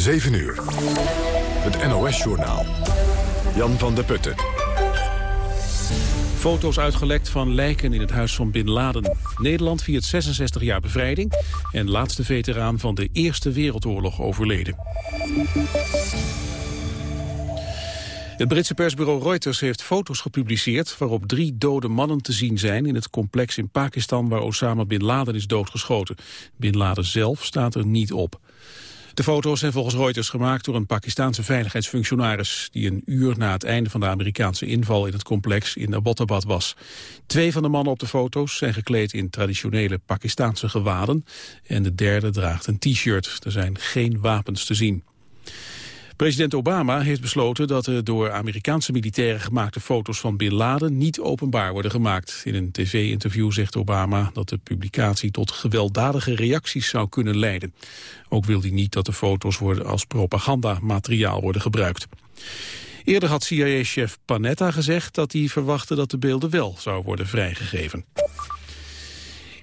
7 uur. Het NOS-journaal. Jan van der Putten. Foto's uitgelekt van lijken in het huis van Bin Laden. Nederland viert 66 jaar bevrijding... en laatste veteraan van de Eerste Wereldoorlog overleden. Het Britse persbureau Reuters heeft foto's gepubliceerd... waarop drie dode mannen te zien zijn in het complex in Pakistan... waar Osama Bin Laden is doodgeschoten. Bin Laden zelf staat er niet op. De foto's zijn volgens Reuters gemaakt door een Pakistaanse veiligheidsfunctionaris... die een uur na het einde van de Amerikaanse inval in het complex in Abbottabad was. Twee van de mannen op de foto's zijn gekleed in traditionele Pakistaanse gewaden... en de derde draagt een t-shirt. Er zijn geen wapens te zien. President Obama heeft besloten dat de door Amerikaanse militairen gemaakte foto's van Bin Laden niet openbaar worden gemaakt. In een tv-interview zegt Obama dat de publicatie tot gewelddadige reacties zou kunnen leiden. Ook wil hij niet dat de foto's worden als propagandamateriaal worden gebruikt. Eerder had CIA-chef Panetta gezegd dat hij verwachtte dat de beelden wel zou worden vrijgegeven.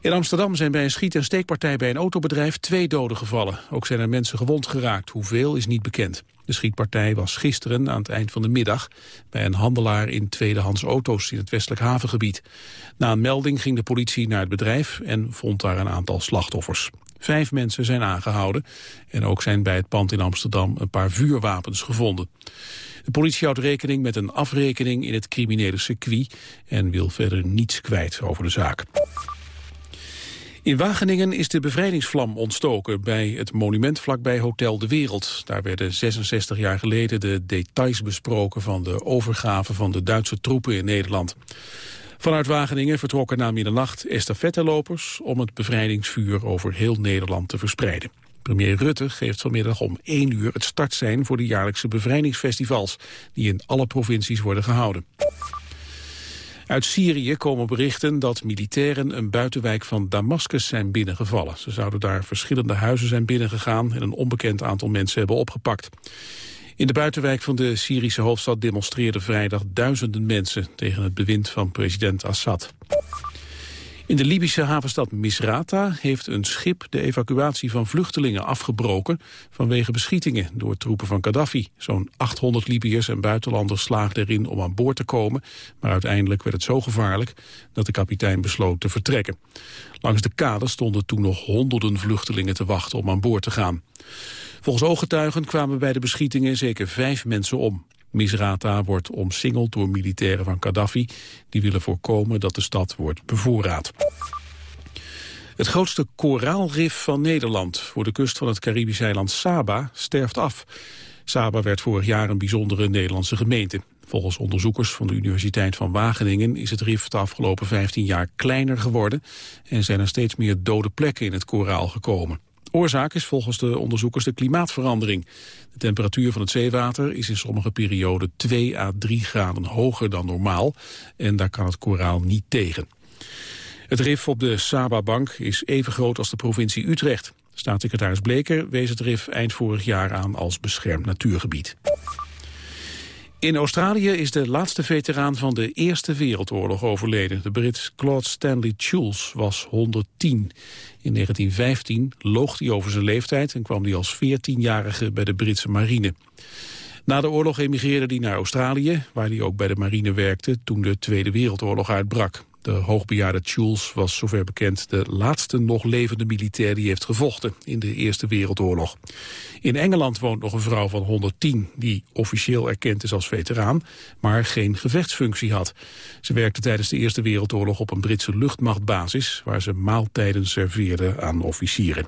In Amsterdam zijn bij een schiet- en steekpartij bij een autobedrijf twee doden gevallen. Ook zijn er mensen gewond geraakt. Hoeveel is niet bekend. De schietpartij was gisteren aan het eind van de middag bij een handelaar in tweedehands auto's in het westelijk havengebied. Na een melding ging de politie naar het bedrijf en vond daar een aantal slachtoffers. Vijf mensen zijn aangehouden en ook zijn bij het pand in Amsterdam een paar vuurwapens gevonden. De politie houdt rekening met een afrekening in het criminele circuit en wil verder niets kwijt over de zaak. In Wageningen is de bevrijdingsvlam ontstoken bij het monument vlakbij Hotel de Wereld. Daar werden 66 jaar geleden de details besproken van de overgave van de Duitse troepen in Nederland. Vanuit Wageningen vertrokken na middernacht estafettelopers om het bevrijdingsvuur over heel Nederland te verspreiden. Premier Rutte geeft vanmiddag om 1 uur het startsein voor de jaarlijkse bevrijdingsfestivals die in alle provincies worden gehouden. Uit Syrië komen berichten dat militairen een buitenwijk van Damascus zijn binnengevallen. Ze zouden daar verschillende huizen zijn binnengegaan en een onbekend aantal mensen hebben opgepakt. In de buitenwijk van de Syrische hoofdstad demonstreerden vrijdag duizenden mensen tegen het bewind van president Assad. In de Libische havenstad Misrata heeft een schip de evacuatie van vluchtelingen afgebroken vanwege beschietingen door troepen van Gaddafi. Zo'n 800 Libiërs en buitenlanders slaagden erin om aan boord te komen, maar uiteindelijk werd het zo gevaarlijk dat de kapitein besloot te vertrekken. Langs de kade stonden toen nog honderden vluchtelingen te wachten om aan boord te gaan. Volgens ooggetuigen kwamen bij de beschietingen zeker vijf mensen om. Misrata wordt omsingeld door militairen van Gaddafi. Die willen voorkomen dat de stad wordt bevoorraad. Het grootste koraalrif van Nederland voor de kust van het Caribische eiland Saba sterft af. Saba werd vorig jaar een bijzondere Nederlandse gemeente. Volgens onderzoekers van de Universiteit van Wageningen is het rif de afgelopen 15 jaar kleiner geworden en zijn er steeds meer dode plekken in het koraal gekomen. Oorzaak is volgens de onderzoekers de klimaatverandering. De temperatuur van het zeewater is in sommige perioden 2 à 3 graden hoger dan normaal en daar kan het koraal niet tegen. Het rif op de Saba-bank is even groot als de provincie Utrecht. Staatssecretaris Bleker wees het rif eind vorig jaar aan als beschermd natuurgebied. In Australië is de laatste veteraan van de Eerste Wereldoorlog overleden. De Brit Claude Stanley Chules was 110. In 1915 loog hij over zijn leeftijd en kwam hij als 14-jarige bij de Britse marine. Na de oorlog emigreerde hij naar Australië, waar hij ook bij de marine werkte toen de Tweede Wereldoorlog uitbrak. De hoogbejaarde Jules was zover bekend de laatste nog levende militair die heeft gevochten in de Eerste Wereldoorlog. In Engeland woont nog een vrouw van 110 die officieel erkend is als veteraan, maar geen gevechtsfunctie had. Ze werkte tijdens de Eerste Wereldoorlog op een Britse luchtmachtbasis waar ze maaltijden serveerde aan officieren.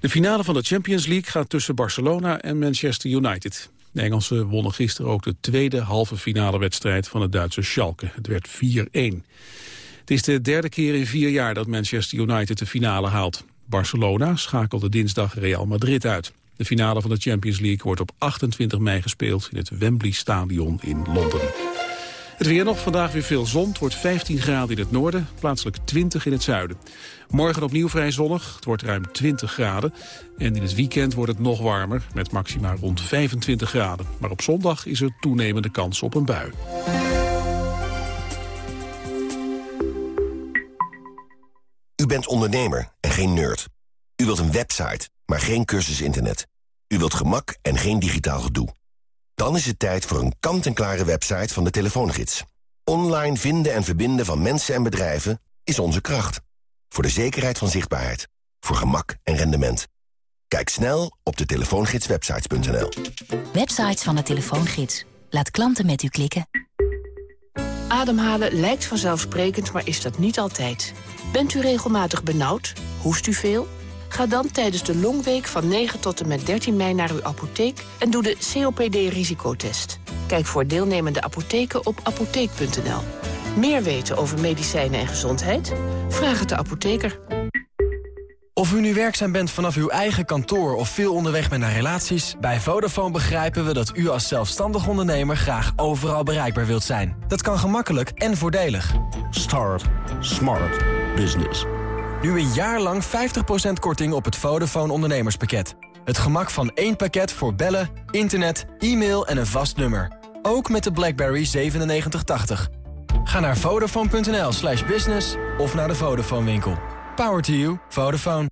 De finale van de Champions League gaat tussen Barcelona en Manchester United. De Engelsen wonnen gisteren ook de tweede halve finale wedstrijd van het Duitse Schalke. Het werd 4-1. Het is de derde keer in vier jaar dat Manchester United de finale haalt. Barcelona schakelde dinsdag Real Madrid uit. De finale van de Champions League wordt op 28 mei gespeeld in het Wembley Stadion in Londen. Het weer nog, vandaag weer veel zon. Het wordt 15 graden in het noorden, plaatselijk 20 in het zuiden. Morgen opnieuw vrij zonnig, het wordt ruim 20 graden. En in het weekend wordt het nog warmer, met maxima rond 25 graden. Maar op zondag is er toenemende kans op een bui. U bent ondernemer en geen nerd. U wilt een website maar geen cursus internet. U wilt gemak en geen digitaal gedoe. Dan is het tijd voor een kant-en-klare website van de telefoongids. Online vinden en verbinden van mensen en bedrijven is onze kracht. Voor de zekerheid van zichtbaarheid. Voor gemak en rendement. Kijk snel op de telefoongidswebsites.nl. Websites van de telefoongids. Laat klanten met u klikken. Ademhalen lijkt vanzelfsprekend, maar is dat niet altijd. Bent u regelmatig benauwd? Hoest u veel? Ga dan tijdens de longweek van 9 tot en met 13 mei naar uw apotheek... en doe de COPD-risicotest. Kijk voor deelnemende apotheken op apotheek.nl. Meer weten over medicijnen en gezondheid? Vraag het de apotheker. Of u nu werkzaam bent vanaf uw eigen kantoor of veel onderweg bent naar relaties... bij Vodafone begrijpen we dat u als zelfstandig ondernemer graag overal bereikbaar wilt zijn. Dat kan gemakkelijk en voordelig. Start Smart Business. Nu een jaar lang 50% korting op het Vodafone ondernemerspakket. Het gemak van één pakket voor bellen, internet, e-mail en een vast nummer. Ook met de BlackBerry 9780. Ga naar vodafone.nl slash business of naar de Vodafone winkel. Power to you. Vodafone.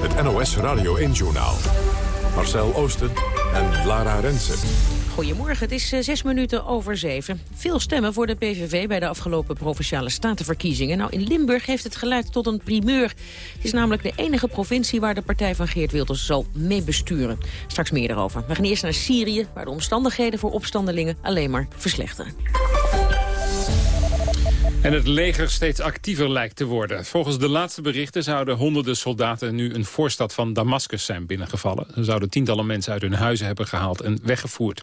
Het NOS Radio 1-journaal. Marcel Oosten en Lara Rensen. Goedemorgen, het is eh, zes minuten over zeven. Veel stemmen voor de PVV bij de afgelopen Provinciale Statenverkiezingen. Nou, in Limburg heeft het geleid tot een primeur. Het is namelijk de enige provincie waar de partij van Geert Wilders zal meebesturen. Straks meer erover. We gaan eerst naar Syrië, waar de omstandigheden voor opstandelingen alleen maar verslechteren. En het leger steeds actiever lijkt te worden. Volgens de laatste berichten zouden honderden soldaten nu een voorstad van Damascus zijn binnengevallen. Ze zouden tientallen mensen uit hun huizen hebben gehaald en weggevoerd.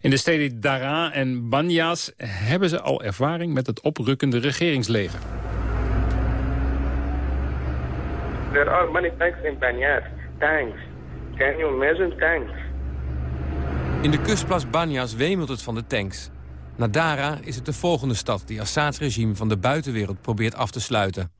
In de steden Daraa en Banyas hebben ze al ervaring met het oprukkende regeringsleger. There are many tanks in Banyas. Tanks. Can you imagine tanks? In de kustplaats Banyas wemelt het van de tanks. Nadara is het de volgende stad die Assad's regime van de buitenwereld probeert af te sluiten.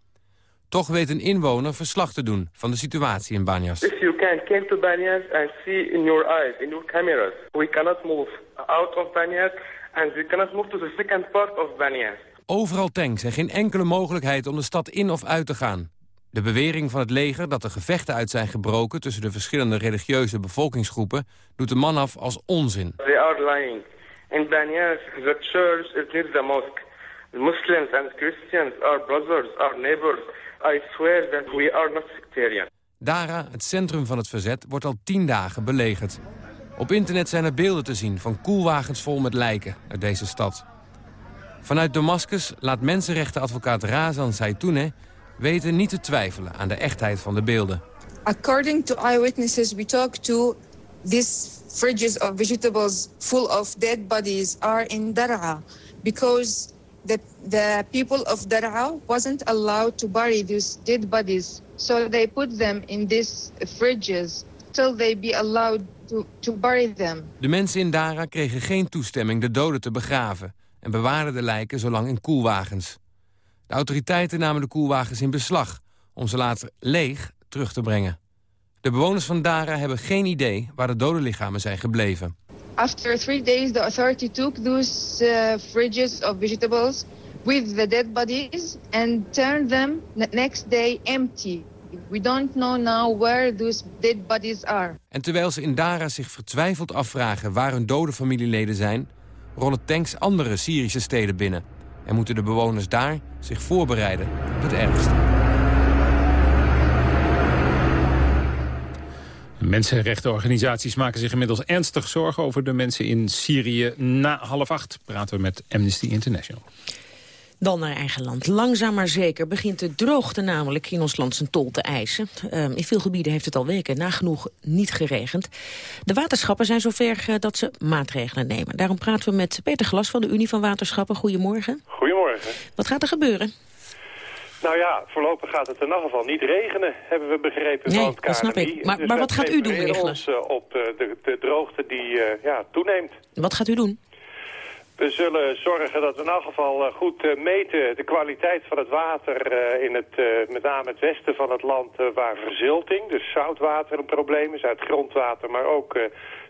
Toch weet een inwoner verslag te doen van de situatie in Banyas. If you can come to Banyas and see in your eyes, in your cameras, we cannot move out of Banyas and we cannot move to the second part of Banyas. Overal tanks en geen enkele mogelijkheid om de stad in of uit te gaan. De bewering van het leger dat er gevechten uit zijn gebroken... tussen de verschillende religieuze bevolkingsgroepen... doet de man af als onzin. They are lying. In Banyas, the church is near the mosque. Muslims and Christians are brothers, are neighbors. I swear that we are not sectarian. Dara, het centrum van het verzet, wordt al tien dagen belegerd. Op internet zijn er beelden te zien van koelwagens vol met lijken uit deze stad. Vanuit Damascus laat mensenrechtenadvocaat Razan Zaitouneh weten niet te twijfelen aan de echtheid van de beelden. According to eyewitnesses we talked to, these fridges of vegetables full of dead bodies are in Daraa because the, the people of Daraa wasn't allowed to bury these dead bodies. So they put them in these fridges till they be allowed to, to bury them. De mensen in Dara kregen geen toestemming de doden te begraven... en bewaarden de lijken zolang in koelwagens. De autoriteiten namen de koelwagens in beslag... om ze later leeg terug te brengen. De bewoners van Dara hebben geen idee waar de dode lichamen zijn gebleven. After three days, the authority took those uh, fridges of vegetables with the dead bodies and turned them the next day empty. We don't know now where those dead bodies are. En terwijl ze in Dara zich vertwijfeld afvragen waar hun dode familieleden zijn... rollen tanks andere Syrische steden binnen. En moeten de bewoners daar zich voorbereiden op het ergste. Mensenrechtenorganisaties maken zich inmiddels ernstig zorgen over de mensen in Syrië. Na half acht praten we met Amnesty International. Dan naar eigen land. Langzaam maar zeker begint de droogte namelijk in ons land zijn tol te eisen. Um, in veel gebieden heeft het al weken nagenoeg niet geregend. De waterschappen zijn zover uh, dat ze maatregelen nemen. Daarom praten we met Peter Glas van de Unie van Waterschappen. Goedemorgen. Goedemorgen. Wat gaat er gebeuren? Nou ja, voorlopig gaat het in ieder geval niet regenen, hebben we begrepen nee, van het dat snap ik. Maar, dus maar wat gaat u doen, meneer ons uh, op uh, de, de, droogte die uh, ja, toeneemt. Wat gaat u doen? We zullen zorgen dat we in elk geval goed meten de kwaliteit van het water in het, met name het westen van het land waar verzilting, dus zoutwater een probleem is, uit grondwater, maar ook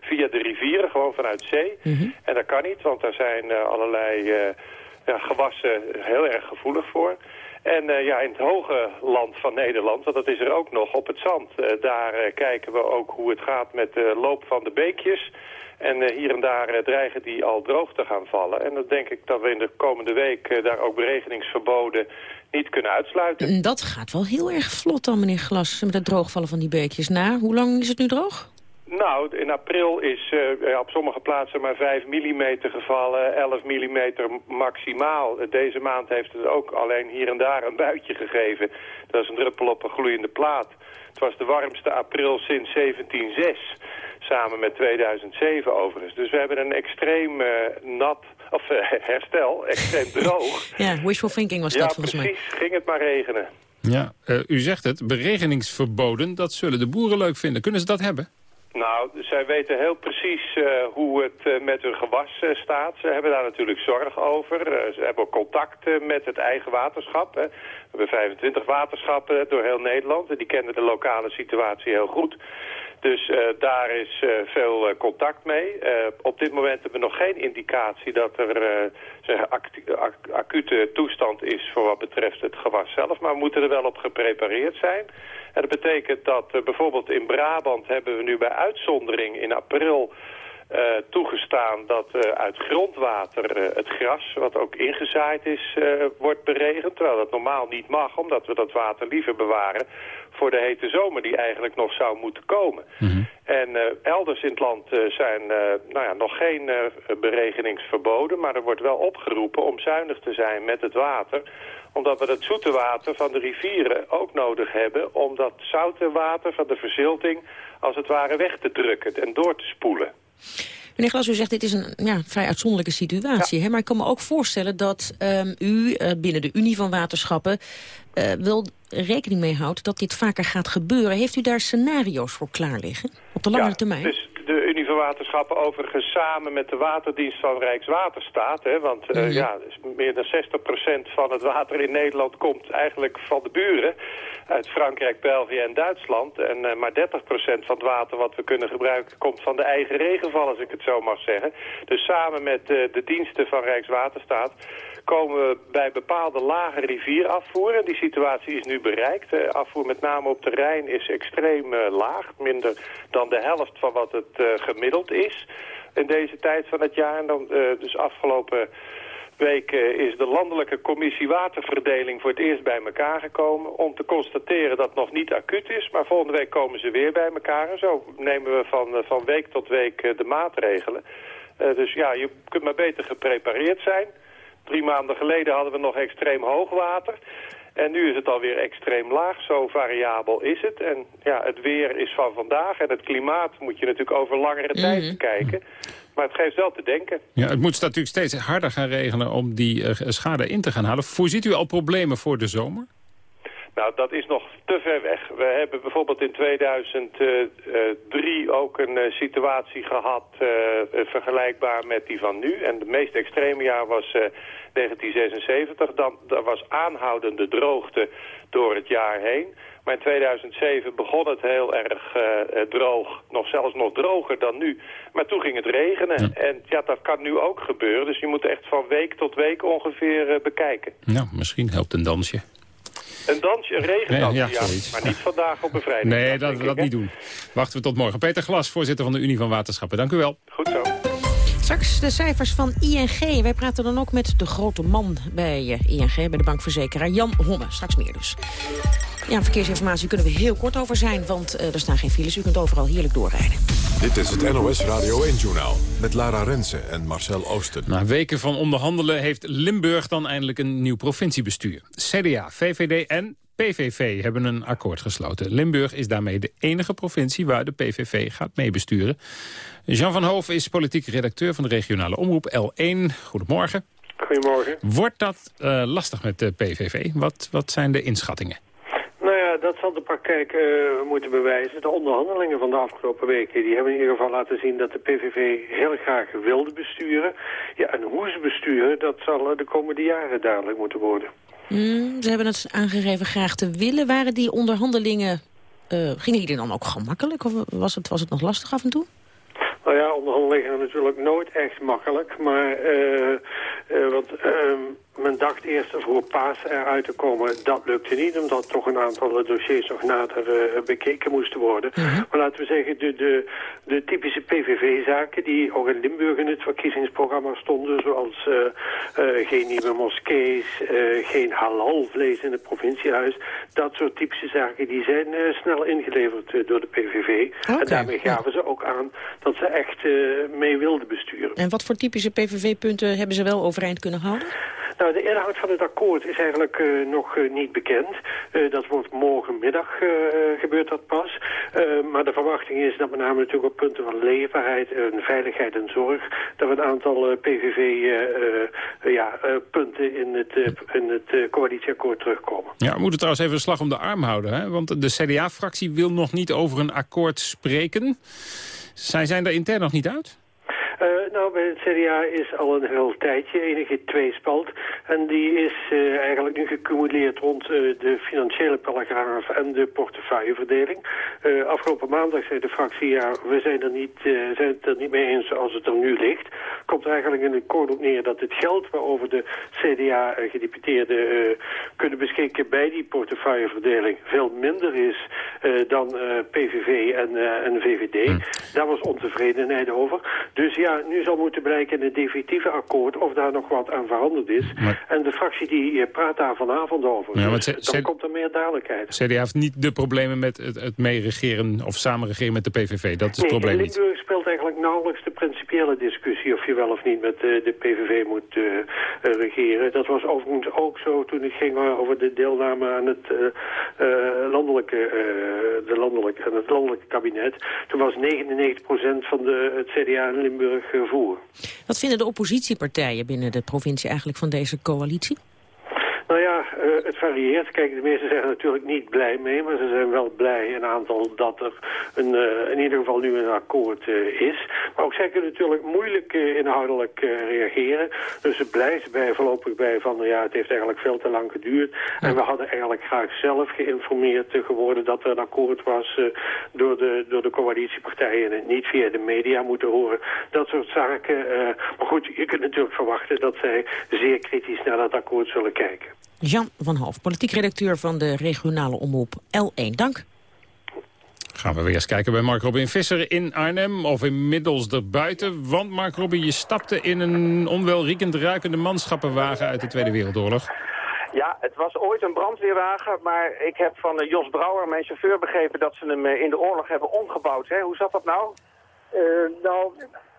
via de rivieren, gewoon vanuit zee. Mhm. En dat kan niet, want daar zijn allerlei ja, gewassen heel erg gevoelig voor. En uh, ja, in het hoge land van Nederland, want dat is er ook nog, op het zand. Uh, daar uh, kijken we ook hoe het gaat met de loop van de beekjes. En hier en daar dreigen die al droog te gaan vallen. En dan denk ik dat we in de komende week daar ook beregeningsverboden niet kunnen uitsluiten. Dat gaat wel heel erg vlot dan, meneer Glas, met het droogvallen van die beekjes. Na, hoe lang is het nu droog? Nou, in april is uh, op sommige plaatsen maar 5 mm gevallen, 11 mm maximaal. Deze maand heeft het ook alleen hier en daar een buitje gegeven. Dat is een druppel op een gloeiende plaat. Het was de warmste april sinds 1706, samen met 2007 overigens. Dus we hebben een extreem uh, nat, of uh, herstel, extreem droog. ja, wishful thinking was dat volgens mij. Ja, precies. Ging het maar regenen. Ja, u zegt het, beregeningsverboden, dat zullen de boeren leuk vinden. Kunnen ze dat hebben? Nou, zij weten heel precies uh, hoe het uh, met hun gewas uh, staat. Ze hebben daar natuurlijk zorg over. ze hebben ook contact met het eigen waterschap. Hè. We hebben 25 waterschappen door heel Nederland. En die kennen de lokale situatie heel goed. Dus daar is veel contact mee. op dit moment hebben we nog geen indicatie dat er zeg, acu acute toestand is voor wat betreft het gewas zelf. Maar we moeten er wel op geprepareerd zijn. En dat betekent dat bijvoorbeeld in Brabant hebben we nu bij uitzondering in april toegestaan dat uit grondwater het gras, wat ook ingezaaid is, wordt beregend. Terwijl dat normaal niet mag, omdat we dat water liever bewaren voor de hete zomer die eigenlijk nog zou moeten komen. Mm -hmm. En elders in het land zijn nou ja, nog geen beregeningsverboden, maar er wordt wel opgeroepen om zuinig te zijn met het water omdat we het zoete water van de rivieren ook nodig hebben... om dat zoute water van de verzilting als het ware weg te drukken en door te spoelen. Meneer Glas, u zegt dit is een ja, vrij uitzonderlijke situatie. Ja. Hè? Maar ik kan me ook voorstellen dat um, u uh, binnen de Unie van Waterschappen... Uh, wel rekening mee houdt dat dit vaker gaat gebeuren. Heeft u daar scenario's voor klaar liggen op de langere ja, termijn? Dus de Unie van Waterschappen overigens samen met de Waterdienst van Rijkswaterstaat. Hè, want uh, mm -hmm. ja, meer dan 60% van het water in Nederland komt eigenlijk van de buren. Uit Frankrijk, België en Duitsland. En uh, maar 30% van het water wat we kunnen gebruiken komt van de eigen regenval, als ik het zo mag zeggen. Dus samen met uh, de diensten van Rijkswaterstaat komen we bij bepaalde lage rivierafvoer. En die situatie is nu bereikt. Afvoer met name op de Rijn is extreem uh, laag. Minder dan de helft van wat het uh, gemiddeld is in deze tijd van het jaar. Uh, dus afgelopen week is de landelijke commissie waterverdeling voor het eerst bij elkaar gekomen... om te constateren dat het nog niet acuut is. Maar volgende week komen ze weer bij elkaar. En zo nemen we van, van week tot week de maatregelen. dus ja, je kunt maar beter geprepareerd zijn... Drie maanden geleden hadden we nog extreem hoog water. En nu is het alweer extreem laag, zo variabel is het. En ja, het weer is van vandaag en het klimaat moet je natuurlijk over langere tijd mm -hmm. kijken. Maar het geeft wel te denken. Ja, het moet natuurlijk steeds harder gaan regenen om die uh, schade in te gaan halen. Voorziet u al problemen voor de zomer? Nou, dat is nog te ver weg. We hebben bijvoorbeeld in 2003 ook een uh, situatie gehad uh, vergelijkbaar met die van nu. En het meest extreme jaar was uh, 1976. Dan, dat was aanhoudende droogte door het jaar heen. Maar in 2007 begon het heel erg uh, droog, nog zelfs nog droger dan nu. Maar toen ging het regenen. Ja. En ja, dat kan nu ook gebeuren. Dus je moet echt van week tot week ongeveer uh, bekijken. Nou, misschien helpt een dansje. Een dansje, een regendansje, ja, ja, maar niet vandaag op bevrijding. Nee, dat dat niet doen. Wachten we tot morgen. Peter Glas, voorzitter van de Unie van Waterschappen. Dank u wel. Goed zo. Straks de cijfers van ING. Wij praten dan ook met de grote man bij ING, bij de bankverzekeraar Jan Homme. Straks meer dus. Ja, verkeersinformatie kunnen we heel kort over zijn, want uh, er staan geen files. U kunt overal heerlijk doorrijden. Dit is het NOS Radio 1-journaal met Lara Rensen en Marcel Oosten. Na weken van onderhandelen heeft Limburg dan eindelijk een nieuw provinciebestuur. CDA, VVD en PVV hebben een akkoord gesloten. Limburg is daarmee de enige provincie waar de PVV gaat meebesturen. Jean van Hoof is politiek redacteur van de regionale omroep L1. Goedemorgen. Goedemorgen. Wordt dat uh, lastig met de PVV? Wat, wat zijn de inschattingen? Ja, dat zal de praktijk uh, moeten bewijzen. De onderhandelingen van de afgelopen weken... die hebben in ieder geval laten zien dat de PVV heel graag wilde besturen. Ja, en hoe ze besturen, dat zal de komende jaren duidelijk moeten worden. Mm, ze hebben het aangegeven graag te willen. Waren die onderhandelingen... Uh, gingen die dan ook gemakkelijk? Of was het, was het nog lastig af en toe? Nou ja, onderhandelingen natuurlijk nooit echt makkelijk. Maar uh, want men dacht eerst voor paas eruit te komen. Dat lukte niet, omdat toch een aantal dossiers nog nader uh, bekeken moesten worden. Mhm. Maar laten we zeggen, de, de, de typische PVV-zaken die ook in Limburg in het verkiezingsprogramma stonden, zoals uh, uh, geen nieuwe moskees, geen halalvlees in het provinciehuis, dat soort typische zaken, die zijn snel ingeleverd door de PVV. En daarmee gaven ze ook aan dat ze echt mee wilden besturen. En wat voor typische PVV-punten hebben ze wel overeind kunnen houden? Nou, de inhoud van het akkoord is eigenlijk uh, nog uh, niet bekend. Uh, dat wordt morgenmiddag gebeurt dat pas. maar de verwachting is dat met name natuurlijk op punten van leefbaarheid en veiligheid en zorg... dat we een aantal PVV-punten in het, in het coalitieakkoord terugkomen. Ja, we moeten trouwens even een slag om de arm houden. Hè? Want de CDA-fractie wil nog niet over een akkoord spreken. Zij zijn er intern nog niet uit? Uh, nou, bij het CDA is al een heel tijdje enige tweespalt. En die is uh, eigenlijk nu gecumuleerd rond uh, de financiële paragraaf en de portefeuilleverdeling. afgelopen maandag zei de fractie, ja, we zijn, er niet, zijn het er niet mee eens zoals het er nu ligt. Komt er eigenlijk in de kort op neer dat het geld waarover de CDA-gedeputeerden kunnen beschikken bij die portefeuilleverdeling veel minder is dan PVV en, en VVD. Hm. Daar was ontevredenheid over. Dus ja, nu zal moeten blijken in het definitieve akkoord of daar nog wat aan veranderd is. En de fractie die eh, praat daar vanavond over. Ja, dus dan komt er meer duidelijkheid. CDA heeft niet de problemen met het, het meeregeren of samenregeren met de PVV. Dat is het probleem niet. Limburg speelt eigenlijk nauwelijks de principiële discussie of je wel of niet met uh, de PVV moet uh, regeren. Dat was overigens ook zo toen het ging over de deelname aan het landelijke, de landelijke, aan het landelijke kabinet. Toen was 99% van de, het CDA in Limburg voor. Wat vinden de oppositiepartijen binnen de provincie eigenlijk van deze coalitie? Nou ja, het varieert. Kijk, de meesten zijn er natuurlijk niet blij mee, maar ze zijn wel blij een aantal dat er een, uh, in ieder geval nu een akkoord uh, is. Maar ook zij kunnen natuurlijk moeilijk inhoudelijk reageren. Dus ze blijven bij voorlopig bij van, nou ja, het heeft eigenlijk veel te lang geduurd. En we hadden eigenlijk graag zelf geïnformeerd geworden dat er een akkoord was door, de, door de coalitiepartijen en niet via de media moeten horen. Dat soort zaken. maar goed, je kunt natuurlijk verwachten dat zij zeer kritisch naar dat akkoord zullen kijken. Jan van Half, politiek redacteur van de regionale omroep L1. Dank. Gaan we weer eens kijken bij Mark Robin Visser in Arnhem, of inmiddels erbuiten. Want Mark Robin, je stapte in een onwelriekend ruikende manschappenwagen uit de Tweede Wereldoorlog. Ja, het was ooit een brandweerwagen, maar ik heb van eh, Jos Brouwer, mijn chauffeur, begrepen dat ze hem eh, in de oorlog hebben omgebouwd. Hè? Hoe zat dat nou? Uh, nou,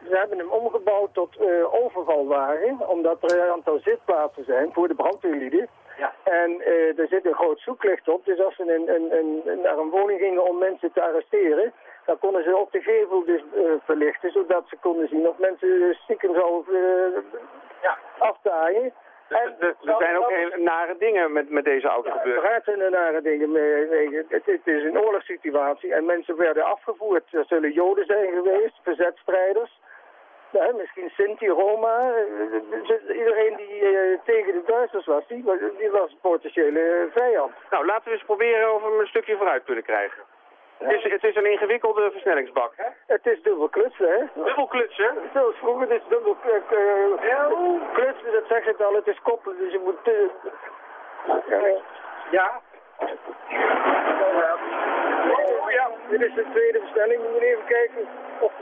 ze hebben hem omgebouwd tot uh, overvalwagen, omdat er een aantal zitplaatsen zijn voor de brandweerlieden. Ja. En uh, er zit een groot zoeklicht op, dus als ze een, een, een, naar een woning gingen om mensen te arresteren, dan konden ze op de gevel dus uh, verlichten, zodat ze konden zien of mensen stiekem zouden ja. aftaaien. En er, zijn ook hele nare dingen met, met deze auto gebeurd. Uiteraard zijn er nare dingen mee. Het, het, is een oorlogssituatie en mensen werden afgevoerd. Er zullen joden zijn geweest, verzetstrijders. Ja, misschien Sinti, Roma. Eh, iedereen die uh, tegen de Duitsers was, die, die was een potentiële vijand. Nou, laten we eens proberen of we hem een stukje vooruit kunnen krijgen. Het, is, het is een ingewikkelde versnellingsbak, hè? Het is dubbel klutsen, hè? Dubbel klutsen? Zoals vroeger, het is dubbel uh, klutsen, dat zegt het al, het is koppelen, dus je moet... ja? Oh, ja, dit is de tweede versnelling. We moeten even kijken of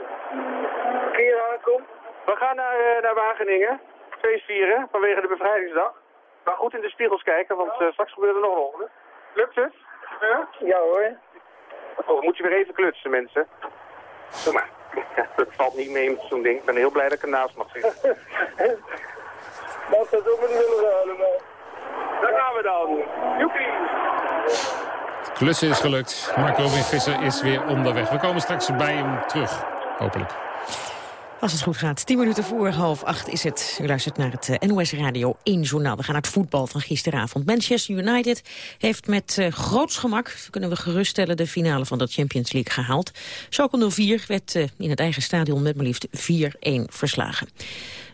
het verkeer aankomt. We gaan naar, uh, naar Wageningen. Feest vieren vanwege de bevrijdingsdag. Maar goed in de spiegels kijken, want uh, straks gebeurt er nog een ongeluk. Lukt het? Ja, ja hoor. Oh, moet je weer even klutsen, mensen. Doe maar. Ja, dat valt niet mee met zo'n ding. Ik ben heel blij dat ik ernaast mag zitten. dat zou ook niet willen. Daar gaan we dan. Joepie! Klussen is gelukt. Marco Robin Visser is weer onderweg. We komen straks bij hem terug, hopelijk. Als het goed gaat, tien minuten voor half acht is het. U luistert naar het eh, NOS Radio 1 journaal. We gaan naar het voetbal van gisteravond. Manchester United heeft met uh, groots gemak, kunnen we geruststellen, de finale van de Champions League gehaald. Schalke 04 werd uh, in het eigen stadion met maar liefst 4-1 verslagen.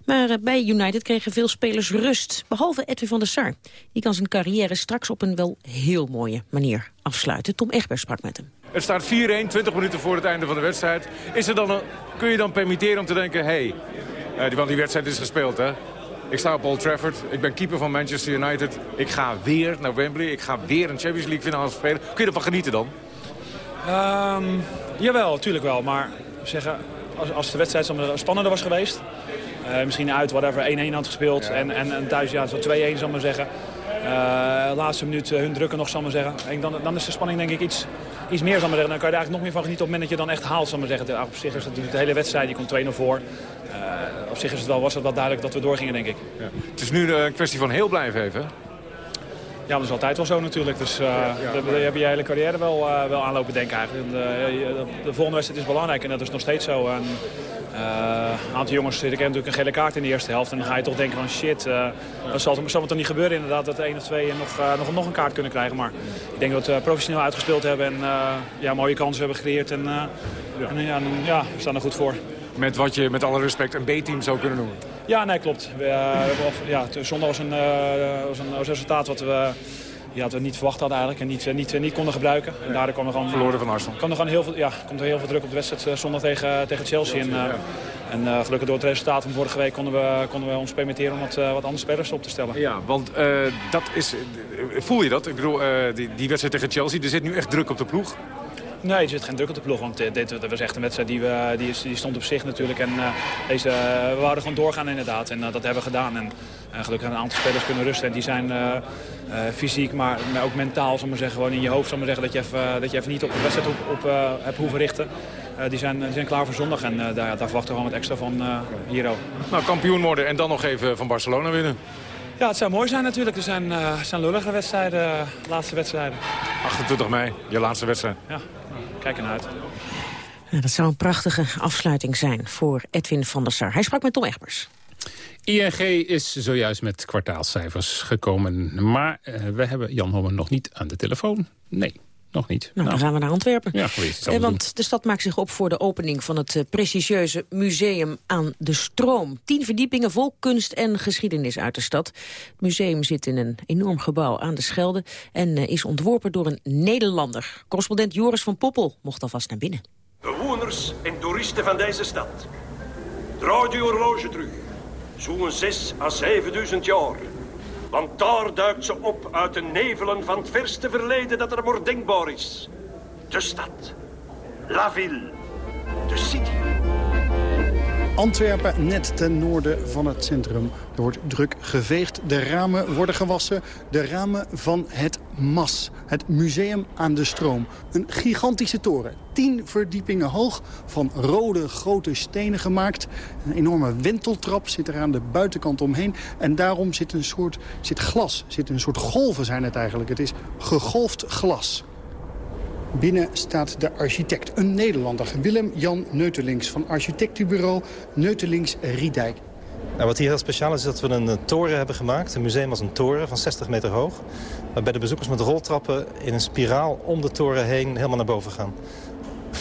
Maar bij United kregen veel spelers rust, behalve Edwin van der Sar. Die kan zijn carrière straks op een wel heel mooie manier afsluiten. Tom Egbers sprak met hem. Het staat 4-1, 20 minuten voor het einde van de wedstrijd. Is er dan een, kun je dan permitteren om te denken... hé, hey, die, want die wedstrijd is gespeeld, hè? Ik sta op Old Trafford. Ik ben keeper van Manchester United. Ik ga weer naar Wembley. Ik ga weer een Champions League finale spelen. Kun je ervan genieten dan? Um, jawel, natuurlijk wel. Maar zeggen, als, als de wedstrijd spannender was geweest... Uh, misschien uit, whatever, 1-1 had gespeeld. En, en, en, thuis ja, 2-1, zal maar zeggen. Uh, laatste minuut uh, hun drukken nog, zal zeggen. En dan, dan is de spanning denk ik iets, iets meer, zal. Dan kan je er eigenlijk nog meer van genieten op het moment dat je dan echt haalt, zal zeggen. Op zich is het de hele wedstrijd, die komt 2-0 voor. op zich is het wel, was het wel duidelijk dat we doorgingen, denk ik. Ja. Het is nu een kwestie van heel blijven even, ja, dat is altijd wel zo natuurlijk. Dus uh, daar heb je je hele carrière wel, uh, wel aanlopen denken eigenlijk. De, de, de, volgende wedstrijd is belangrijk en dat is nog steeds zo. En, een aantal jongens kregen natuurlijk een gele kaart in de eerste helft. En dan ga je toch denken van shit, dat zal, zal het toch niet gebeuren inderdaad. Dat de één of twee nog, nog, nog een kaart kunnen krijgen. Maar ik denk dat we professioneel uitgespeeld hebben en ja, mooie kansen hebben gecreëerd. En, ja, we staan er goed voor. Met wat je met alle respect een B-team zou kunnen noemen. Ja, nee, klopt. We, uh, ja, zondag was een, was een resultaat wat we, ja, wat we niet verwacht hadden eigenlijk. En niet, niet, niet konden gebruiken. En daardoor kwam er gewoon... Verloren van Arsenal. Kwam er gewoon heel veel, ja, komt er heel veel druk op de wedstrijd zondag tegen, tegen Chelsea. En, en uh, gelukkig door het resultaat van vorige week konden we, konden we ons permitteren om wat, uh, wat andere spelers op te stellen. Ja, want dat is... voel je dat? Ik bedoel, die, die wedstrijd tegen Chelsea, er zit nu echt druk op de ploeg. Nee, er zit geen druk op de ploeg. Want dit, was echt een wedstrijd die, we, die, die stond op zich natuurlijk. En uh, deze, we wouden gewoon doorgaan inderdaad. En uh, dat hebben we gedaan. En uh, gelukkig hebben een aantal spelers kunnen rusten. En die zijn fysiek, maar, maar, ook mentaal, zal maar zeggen. Gewoon in je hoofd, zal maar zeggen. Dat je even, dat je even niet op de wedstrijd op, op hebt hoeven richten. die, zijn, die zijn klaar voor zondag. En daar, daar verwachten we gewoon wat extra van hier ook. Nou, kampioen worden en dan nog even van Barcelona winnen. Ja, het zou mooi zijn natuurlijk. Er zijn, uh, zijn lullige wedstrijden, uh, laatste wedstrijden. 28 mei, je laatste wedstrijd. Ja, kijk ernaar uit. Ja, dat zou een prachtige afsluiting zijn voor Edwin van der Sar. Hij sprak met Tom Egbers. ING is zojuist met kwartaalcijfers gekomen. Maar uh, we hebben Jan Hommen nog niet aan de telefoon. Nee. Nog niet. Nou, dan gaan we naar Antwerpen. Ja, eh, want de stad maakt zich op voor de opening van het uh, prestigieuze museum aan de Stroom. Tien verdiepingen vol kunst en geschiedenis uit de stad. Het museum zit in een enorm gebouw aan de Schelde en uh, is ontworpen door een Nederlander. Correspondent Joris van Poppel mocht alvast naar binnen. Bewoners en toeristen van deze stad. Draai je horloge terug. Zo'n 6 à 7000 jaar. Want daar duikt ze op uit de nevelen van het verste verleden dat er maar denkbaar is. De stad. La ville. De city. Antwerpen, net ten noorden van het centrum. Er wordt druk geveegd, de ramen worden gewassen. De ramen van het MAS, het Museum aan de Stroom. Een gigantische toren, tien verdiepingen hoog, van rode grote stenen gemaakt. Een enorme wenteltrap zit er aan de buitenkant omheen. En daarom zit een soort zit glas, zit een soort golven zijn het eigenlijk. Het is gegolfd glas. Binnen staat de architect, een Nederlander, Willem-Jan Neutelings... van architectenbureau Neutelings-Riedijk. Nou, wat hier heel speciaal is, is dat we een toren hebben gemaakt. Een museum als een toren van 60 meter hoog. Waarbij de bezoekers met roltrappen in een spiraal om de toren heen helemaal naar boven gaan.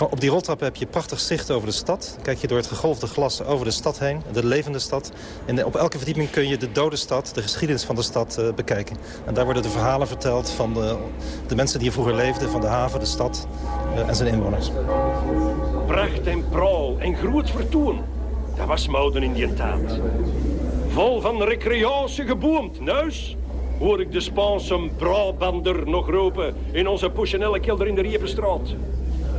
Op die roltrappen heb je prachtig zicht over de stad. Kijk je door het gegolfde glas over de stad heen, de levende stad. En op elke verdieping kun je de dode stad, de geschiedenis van de stad uh, bekijken. En daar worden de verhalen verteld van de, de, mensen die hier vroeger leefden... van de haven, de stad uh, en zijn inwoners. Pracht en praal en groot vertoon. Dat was mouden in die tijd. Vol van recreatie geboomd, neus hoor ik de Spaanse Brabander nog roepen in onze Pouchenelle kelder in de Riepenstraat.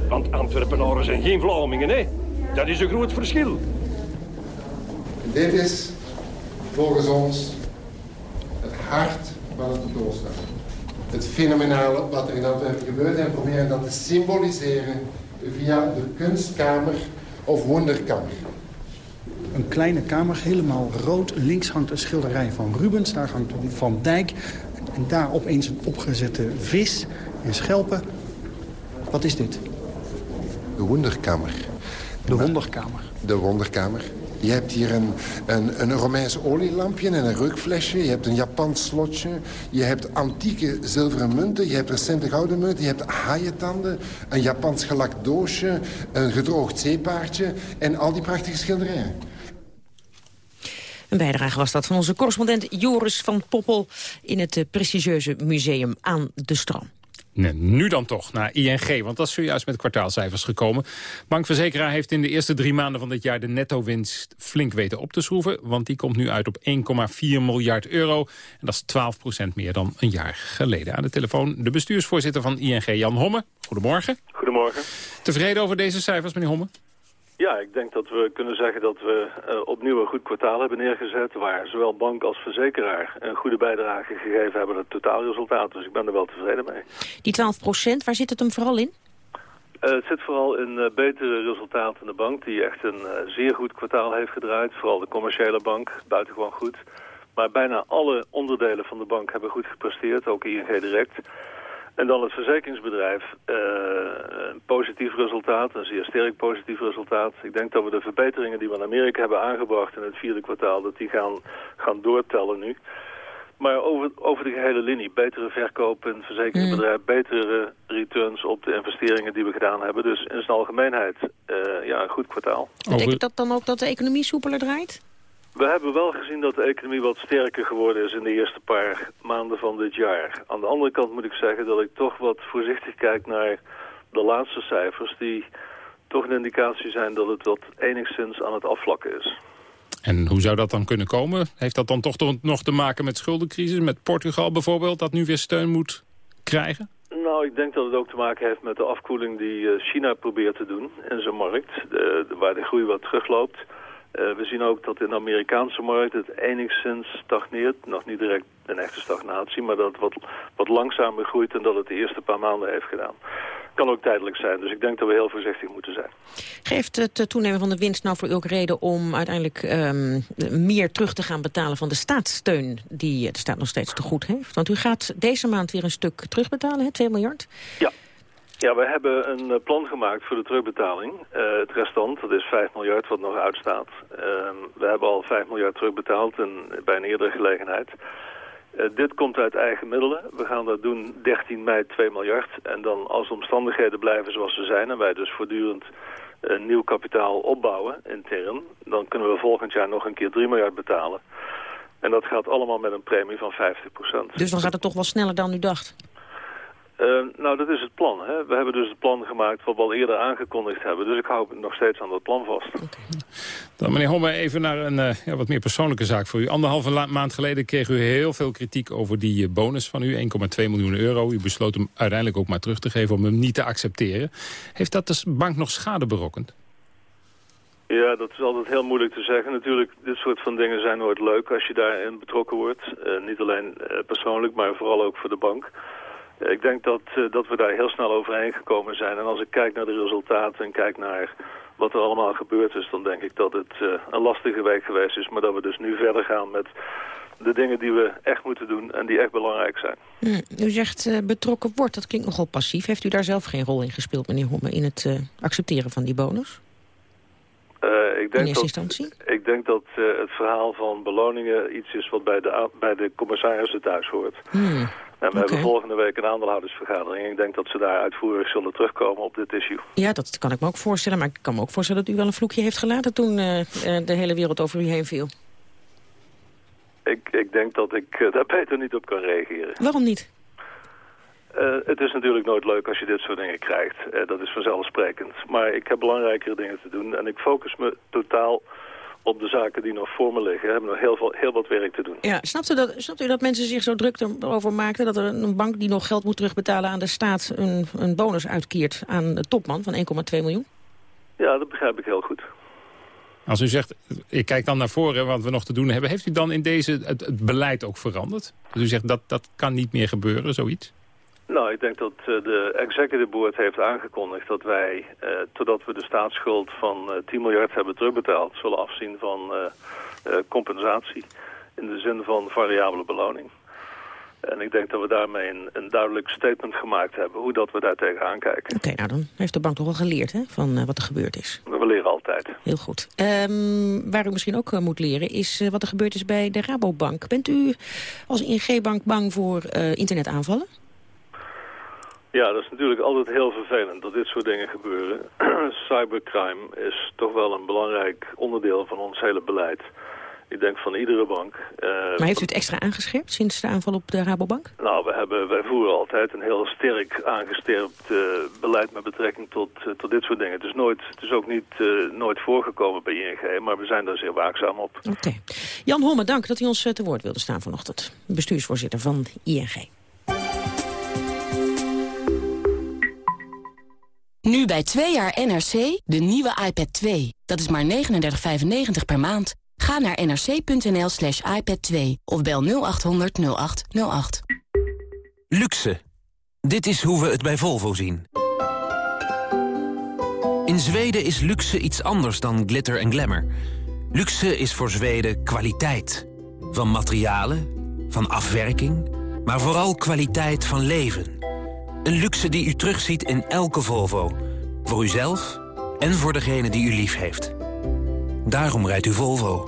Want Antwerpenaren zijn geen Vlamingen, hè? Dat is een groot verschil. Dit is volgens ons het hart van het tentoonstelling. Het fenomenale wat er in Antwerpen gebeurt en proberen dat te symboliseren via de kunstkamer of wonderkamer. Een kleine kamer, helemaal rood. Links hangt een schilderij van Rubens, daar hangt Van Dijk. En daar opeens een opgezette vis en schelpen. Wat is dit? De wonderkamer. De wonderkamer. De wonderkamer. Je hebt hier een, een, een Romeins olielampje en een reukflesje. Je hebt een Japans slotje. Je hebt antieke zilveren munten. Je hebt recente gouden munten. Je hebt haaientanden. Een Japans gelakt doosje. Een gedroogd zeepaardje. En al die prachtige schilderijen. Een bijdrage was dat van onze correspondent Joris van Poppel... in het prestigieuze museum aan de Stroom. Nee, nu dan toch, naar ING, want dat is zojuist met kwartaalcijfers gekomen. Bankverzekeraar heeft in de eerste drie maanden van dit jaar de netto-winst flink weten op te schroeven, want die komt nu uit op 1,4 miljard euro. En dat is 12% meer dan een jaar geleden. Aan de telefoon de bestuursvoorzitter van ING, Jan Homme. Goedemorgen. Goedemorgen. Tevreden over deze cijfers, meneer Homme? Ja, ik denk dat we kunnen zeggen dat we uh, opnieuw een goed kwartaal hebben neergezet... waar zowel bank als verzekeraar een goede bijdrage gegeven hebben aan het totaalresultaat. Dus ik ben er wel tevreden mee. Die 12 procent, waar zit het hem vooral in? Uh, het zit vooral in uh, betere resultaten in de bank... die echt een zeer goed kwartaal heeft gedraaid. Vooral de commerciële bank, buitengewoon goed. Maar bijna alle onderdelen van de bank hebben goed gepresteerd, ook ING Direct... En dan het verzekeringsbedrijf, uh, een positief resultaat, een zeer sterk positief resultaat. Ik denk dat we de verbeteringen die we in Amerika hebben aangebracht in het vierde kwartaal, dat die gaan, gaan doortellen nu. Maar over, over de gehele linie, betere verkoop in het verzekeringsbedrijf, mm. betere returns op de investeringen die we gedaan hebben. Dus in zijn algemeenheid, uh, ja, een goed kwartaal. Betekent dat dan ook dat de economie soepeler draait? We hebben wel gezien dat de economie wat sterker geworden is in de eerste paar maanden van dit jaar. Aan de andere kant moet ik zeggen dat ik toch wat voorzichtig kijk naar de laatste cijfers... die toch een indicatie zijn dat het wat enigszins aan het afvlakken is. En hoe zou dat dan kunnen komen? Heeft dat dan toch nog te maken met schuldencrisis? Met Portugal bijvoorbeeld, dat nu weer steun moet krijgen? Nou, ik denk dat het ook te maken heeft met de afkoeling die eh, China probeert te doen in zijn markt. De, waar de groei wat terugloopt. Uh, we zien ook dat in de Amerikaanse markt het enigszins stagneert. Nog niet direct een echte stagnatie, maar dat het wat, wat langzamer groeit... dan dat het de eerste paar maanden heeft gedaan. Kan ook tijdelijk zijn, dus ik denk dat we heel voorzichtig moeten zijn. Geeft het toenemen van de winst nou voor u ook reden om uiteindelijk um, meer terug te gaan betalen van de staatssteun die de staat nog steeds te goed heeft? Want u gaat deze maand weer een stuk terugbetalen, hè, 2 miljard? Ja, ja, we hebben een eh, plan gemaakt voor de terugbetaling. Uh, het restant, dat is 5 miljard wat nog uitstaat. Uh, we hebben al 5 miljard terugbetaald en bij een eerdere gelegenheid. Uh, dit komt uit eigen middelen. We gaan dat doen 13 mei 2 miljard. En dan als de omstandigheden blijven zoals ze zijn... en wij dus voortdurend nieuw kapitaal opbouwen intern... dan kunnen we volgend jaar nog een keer 3 miljard betalen. En dat gaat allemaal met een premie van 50% Dus dan gaat het toch wel sneller dan u dacht? Uh, nou, dat is het plan. Hè. We hebben dus het plan gemaakt wat we al eerder aangekondigd hebben. Dus ik hou nog steeds aan dat plan vast. Dan meneer Homme, even naar een uh, ja, wat meer persoonlijke zaak voor u. Anderhalve maand geleden kreeg u heel veel kritiek over die uh, bonus van u. 1,2 miljoen euro. U besloot hem uiteindelijk ook maar terug te geven om hem niet te accepteren. Heeft dat de bank nog schade berokkend? Ja, dat is altijd heel moeilijk te zeggen. Natuurlijk, dit soort van dingen zijn nooit leuk als je daarin betrokken wordt. niet alleen persoonlijk, maar vooral ook voor de bank. Ik denk dat, uh, dat we daar heel snel overheen gekomen zijn. En als ik kijk naar de resultaten en kijk naar wat er allemaal gebeurd is... dan denk ik dat het uh, een lastige week geweest is. Maar dat we dus nu verder gaan met de dingen die we echt moeten doen en die echt belangrijk zijn. Mm, u zegt uh, betrokken wordt, dat klinkt nogal passief. Heeft u daar zelf geen rol in gespeeld, meneer Homme, in het accepteren van die bonus? Uh, ik denk dat, ik denk dat het verhaal van beloningen iets is wat bij de, bij de commissarissen thuis hoort. Hmm. En we hebben volgende week een aandeelhoudersvergadering. Ik denk dat ze daar uitvoerig zullen terugkomen op dit issue. Ja, dat kan ik me ook voorstellen. Maar ik kan me ook voorstellen dat u wel een vloekje heeft gelaten... toen uh, de hele wereld over u heen viel. Ik, ik denk dat ik daar beter niet op kan reageren. Waarom niet? Uh, het is natuurlijk nooit leuk als je dit soort dingen krijgt. Dat is vanzelfsprekend. Maar ik heb belangrijkere dingen te doen. En ik focus me totaal op de zaken die nog voor me liggen. We hebben nog heel, veel, heel wat werk te doen. Ja, snapt u, dat, snapt u dat mensen zich zo druk erover maakten... dat er een bank die nog geld moet terugbetalen aan de staat... een, een bonus uitkeert aan de topman van 1,2 miljoen? Ja, dat begrijp ik heel goed. Als u zegt, ik kijk dan naar voren wat we nog te doen hebben... heeft u dan in deze het, het beleid ook veranderd? Dus u zegt, dat, dat kan niet meer gebeuren, zoiets? Nou, ik denk dat uh, de executive board heeft aangekondigd dat wij, uh, totdat we de staatsschuld van uh, eh, 10 miljard hebben terugbetaald, zullen afzien van compensatie in de zin van variabele beloning. En ik denk dat we daarmee een, een, duidelijk statement gemaakt hebben hoe dat we daar tegenaan kijken. Oké, nou dan heeft de bank toch wel geleerd hè, van wat er gebeurd is. We leren altijd. Heel goed. Um, waar u misschien ook moet leren is wat er gebeurd is bij de Rabobank. Bent u als ING-bank bang voor internetaanvallen? Ja, dat is natuurlijk altijd heel vervelend dat dit soort dingen gebeuren. Cybercrime is toch wel een belangrijk onderdeel van ons hele beleid. Ik denk van iedere bank. Uh, maar heeft u het extra aangescherpt sinds de aanval op de Rabobank? Nou, we hebben, wij voeren altijd een heel sterk aangesterpt uh, beleid met betrekking tot, uh, tot dit soort dingen. Het is, nooit, het is ook niet nooit voorgekomen bij ING, maar we zijn daar zeer waakzaam op. Oké. Jan Homme, dank dat u ons te woord wilde staan vanochtend. Bestuursvoorzitter van ING. Nu bij 2 jaar NRC de nieuwe iPad 2. Dat is maar 39,95 per maand. Ga naar nrc.nl slash iPad 2 of bel 0800 0808. Luxe. Dit is hoe we het bij Volvo zien. In Zweden is luxe iets anders dan glitter en glamour. Luxe is voor Zweden kwaliteit. Van materialen, van afwerking, maar vooral kwaliteit van leven. Een luxe die u terugziet in elke Volvo. Voor uzelf en voor degene die u lief heeft. Daarom rijdt u Volvo.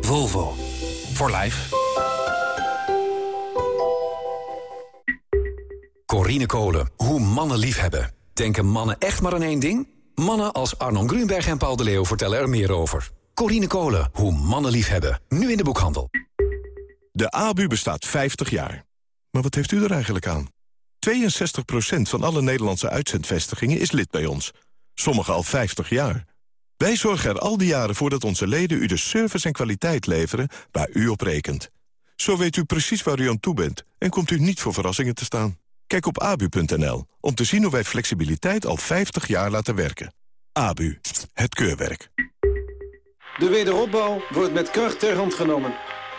Volvo. For life. Corine Kolen. Hoe mannen lief hebben. Denken mannen echt maar aan één ding? Mannen als Arnon Grunberg en Paul de Leeuw vertellen er meer over. Corine Kolen. Hoe mannen lief hebben. Nu in de boekhandel. De ABU bestaat 50 jaar. Maar wat heeft u er eigenlijk aan? 62% van alle Nederlandse uitzendvestigingen is lid bij ons. Sommige al 50 jaar. Wij zorgen er al die jaren voor dat onze leden u de service en kwaliteit leveren waar u op rekent. Zo weet u precies waar u aan toe bent en komt u niet voor verrassingen te staan. Kijk op abu.nl om te zien hoe wij flexibiliteit al 50 jaar laten werken. ABU, het keurwerk. De wederopbouw wordt met kracht ter hand genomen.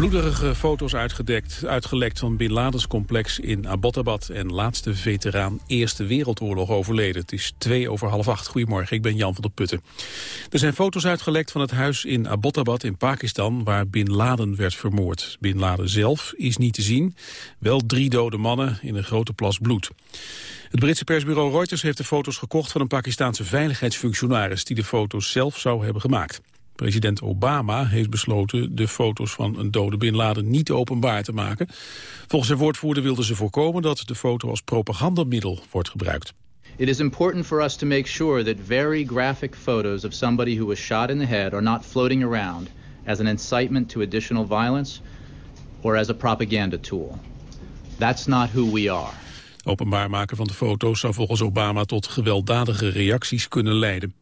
Bloederige foto's uitgedekt, uitgelekt van Bin Ladens complex in Abbottabad... en laatste veteraan Eerste Wereldoorlog overleden. Het is twee over half acht. Goedemorgen, ik ben Jan van der Putten. Er zijn foto's uitgelekt van het huis in Abbottabad in Pakistan... waar Bin Laden werd vermoord. Bin Laden zelf is niet te zien. Wel drie dode mannen in een grote plas bloed. Het Britse persbureau Reuters heeft de foto's gekocht van een Pakistaanse veiligheidsfunctionaris... die de foto's zelf zou hebben gemaakt. President Obama heeft besloten de foto's van een dode Bin Laden niet openbaar te maken. Volgens zijn woordvoerder wilden ze voorkomen dat de foto als propagandamiddel wordt gebruikt. It is important for us to make sure that very graphic photos of somebody who was shot in the head are not floating around as an incitement to additional violence or as a propaganda tool. That's not who we are. Openbaar maken van de foto's zou volgens Obama tot gewelddadige reacties kunnen leiden.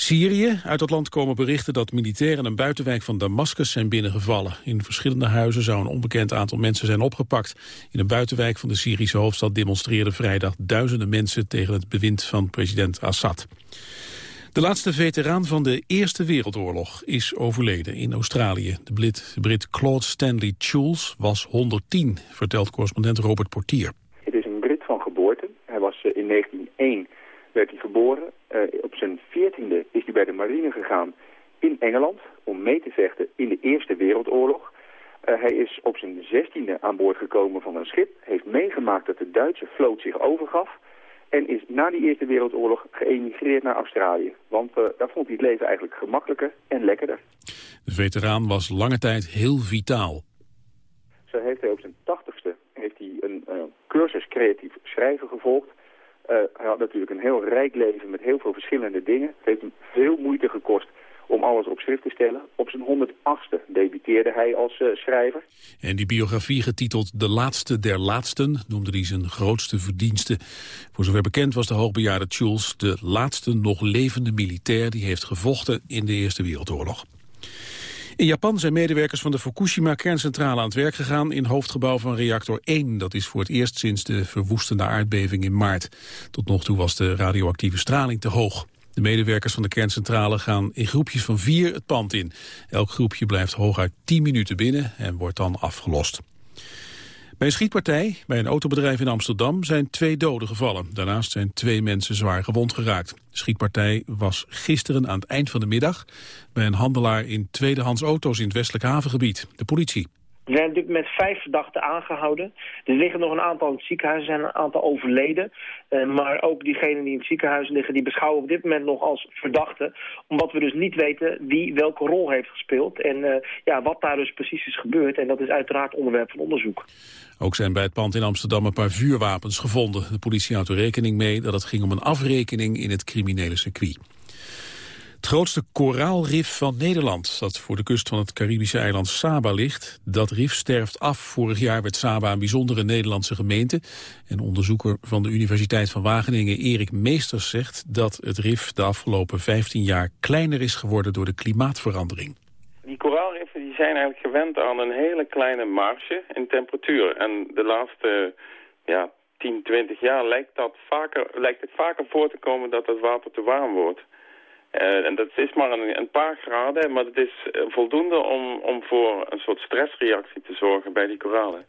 Syrië. Uit dat land komen berichten dat militairen een buitenwijk van Damascus zijn binnengevallen. In verschillende huizen zou een onbekend aantal mensen zijn opgepakt. In een buitenwijk van de Syrische hoofdstad demonstreerden vrijdag duizenden mensen tegen het bewind van president Assad. De laatste veteraan van de Eerste Wereldoorlog is overleden in Australië. De Brit, Brit Claude Stanley Schulz was 110, vertelt correspondent Robert Portier. Het is een Brit van geboorte. Hij was eh, in 1901 werd hij geboren. Uh, op zijn veertiende is hij bij de marine gegaan in Engeland om mee te vechten in de Eerste Wereldoorlog. Uh, hij is op zijn zestiende aan boord gekomen van een schip, heeft meegemaakt dat de Duitse vloot zich overgaf en is na die Eerste Wereldoorlog geëmigreerd naar Australië. Want uh, daar vond hij het leven eigenlijk gemakkelijker en lekkerder. De veteraan was lange tijd heel vitaal. Zo heeft hij op zijn tachtigste heeft hij een cursus creatief schrijven gevolgd. Uh, hij had natuurlijk een heel rijk leven met heel veel verschillende dingen. Het heeft hem veel moeite gekost om alles op schrift te stellen. Op zijn 108ste debuteerde hij als uh, schrijver. En die biografie getiteld De Laatste der Laatsten noemde hij zijn grootste verdienste. Voor zover bekend was de hoogbejaarde Jules de laatste nog levende militair... die heeft gevochten in de Eerste Wereldoorlog. In Japan zijn medewerkers van de Fukushima-kerncentrale aan het werk gegaan in hoofdgebouw van reactor 1. Dat is voor het eerst sinds de verwoestende aardbeving in maart. Tot nog toe was de radioactieve straling te hoog. De medewerkers van de kerncentrale gaan in groepjes van vier het pand in. Elk groepje blijft hooguit 10 minuten binnen en wordt dan afgelost. Bij een schietpartij bij een autobedrijf in Amsterdam zijn twee doden gevallen. Daarnaast zijn twee mensen zwaar gewond geraakt. De schietpartij was gisteren aan het eind van de middag... bij een handelaar in tweedehands auto's in het westelijk havengebied. De politie. Er zijn op dit moment vijf verdachten aangehouden. Er liggen nog een aantal in het ziekenhuis, er zijn een aantal overleden. Uh, maar ook diegenen die in het ziekenhuis liggen, die beschouwen op dit moment nog als verdachten. Omdat we dus niet weten wie welke rol heeft gespeeld. En uh, ja, wat daar dus precies is gebeurd. En dat is uiteraard onderwerp van onderzoek. Ook zijn bij het pand in Amsterdam een paar vuurwapens gevonden. De politie houdt er rekening mee dat het ging om een afrekening in het criminele circuit. Het grootste koraalrif van Nederland, dat voor de kust van het Caribische eiland Saba ligt, dat rif sterft af. Vorig jaar werd Saba een bijzondere Nederlandse gemeente. En onderzoeker van de Universiteit van Wageningen, Erik Meesters, zegt dat het rif de afgelopen 15 jaar kleiner is geworden door de klimaatverandering. Die koraalriffen die zijn eigenlijk gewend aan een hele kleine marge in temperatuur. En de laatste ja, 10, 20 jaar lijkt, dat vaker, lijkt het vaker voor te komen dat het water te warm wordt. Uh, en dat is maar een, paar graden, maar het is eh, voldoende om, om voor een soort stressreactie te zorgen bij die koralen.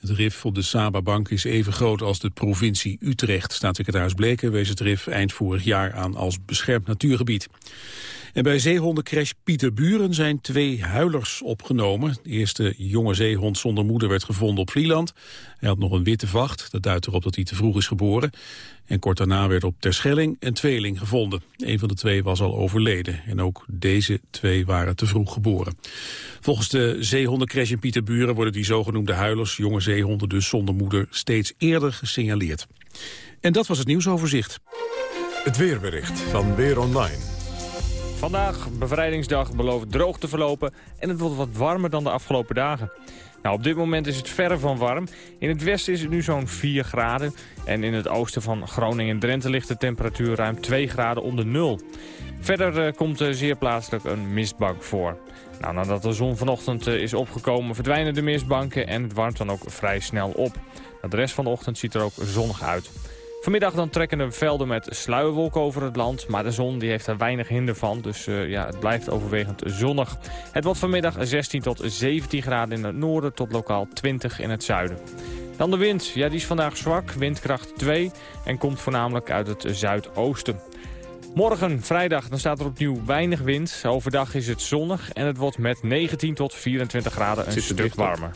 Het RIF op de Saba-bank is even groot als de provincie Utrecht. Staatssecretaris Bleken wees het RIF eind vorig jaar aan als beschermd natuurgebied. En bij zeehondencrash Pieter Buren zijn twee huilers opgenomen. De eerste jonge zeehond zonder moeder werd gevonden op Vlieland. Hij had nog een witte vacht, dat duidt erop dat hij te vroeg is geboren. En kort daarna werd op Terschelling een tweeling gevonden. Een van de twee was al overleden en ook deze twee waren te vroeg geboren. Volgens de zeehondencrash in Pieterburen worden die zogenoemde huilers, jonge zeehonden dus zonder moeder, steeds eerder gesignaleerd. En dat was het nieuwsoverzicht. Het weerbericht van Weer Online. Vandaag, bevrijdingsdag, belooft droog te verlopen en het wordt wat warmer dan de afgelopen dagen. Nou, op dit moment is het verre van warm. In het westen is het nu zo'n 4 graden. En in het oosten van Groningen en Drenthe ligt de temperatuur ruim 2 graden onder nul. Verder uh, komt er zeer plaatselijk een mistbank voor. Nou, nadat de zon vanochtend uh, is opgekomen verdwijnen de mistbanken en het warmt dan ook vrij snel op. De rest van de ochtend ziet er ook zonnig uit. Vanmiddag dan trekken de velden met sluierwolken over het land. Maar de zon die heeft er weinig hinder van. Dus uh, ja, het blijft overwegend zonnig. Het wordt vanmiddag 16 tot 17 graden in het noorden tot lokaal 20 in het zuiden. Dan de wind. Ja, die is vandaag zwak. Windkracht 2. En komt voornamelijk uit het zuidoosten. Morgen, vrijdag, dan staat er opnieuw weinig wind. Overdag is het zonnig en het wordt met 19 tot 24 graden een stuk warmer.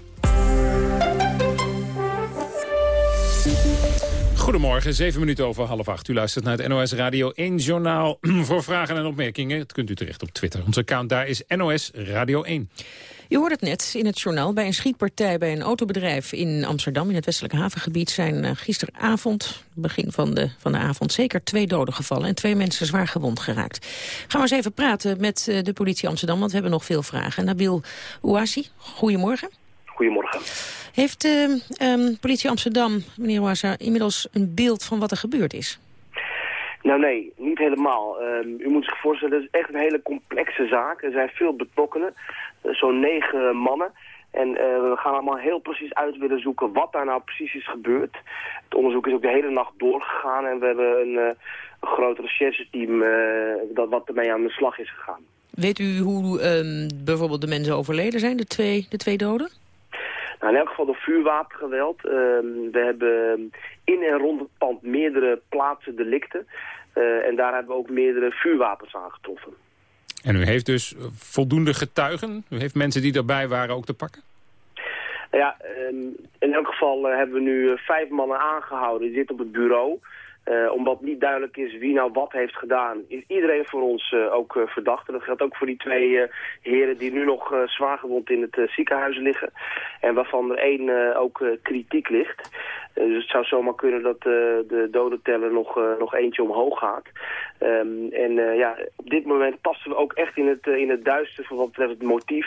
Goedemorgen, 7 minuten over half acht. U luistert naar het NOS Radio 1 Journaal. Voor vragen en opmerkingen het kunt u terecht op Twitter. Onze account daar is NOS Radio 1. Je hoort het net in het journaal. Bij een schietpartij bij een autobedrijf in Amsterdam... in het westelijke havengebied zijn uh, gisteravond, begin van de, van de avond... zeker twee doden gevallen en twee mensen zwaar gewond geraakt. Gaan we eens even praten met uh, de politie Amsterdam... want we hebben nog veel vragen. Nabil Ouassi, goedemorgen. Goedemorgen. Heeft de uh, um, politie Amsterdam, meneer Ouassa, inmiddels een beeld van wat er gebeurd is? Nou nee, niet helemaal. Um, u moet zich voorstellen, het is echt een hele complexe zaak. Er zijn veel betrokkenen, uh, zo'n negen mannen. En uh, we gaan allemaal heel precies uit willen zoeken wat daar nou precies is gebeurd. Het onderzoek is ook de hele nacht doorgegaan en we hebben een, uh, een groot rechercheteam dat wat ermee aan de slag is gegaan. Weet u hoe um, bijvoorbeeld de mensen overleden zijn, de twee, de twee doden? Nou, in elk geval door vuurwapengeweld. Uh, we hebben in en rond het pand meerdere plaatsen delicten. Uh, en daar hebben we ook meerdere vuurwapens aangetroffen. En u heeft dus voldoende getuigen? U heeft mensen die daarbij waren ook te pakken? Ja, um, in elk geval uh, hebben we nu vijf mannen aangehouden. Die zitten op het bureau. Uh, omdat niet duidelijk is wie nou wat heeft gedaan, is iedereen voor ons uh, ook uh, verdacht. En dat geldt ook voor die twee heren die nu nog zwaar gewond in het ziekenhuis liggen. En waarvan er één ook kritiek ligt. dus het zou zomaar kunnen dat de dodenteller nog, nog eentje omhoog gaat. Um, en ja, op dit moment passen we ook echt in het, in het duister voor wat betreft het motief.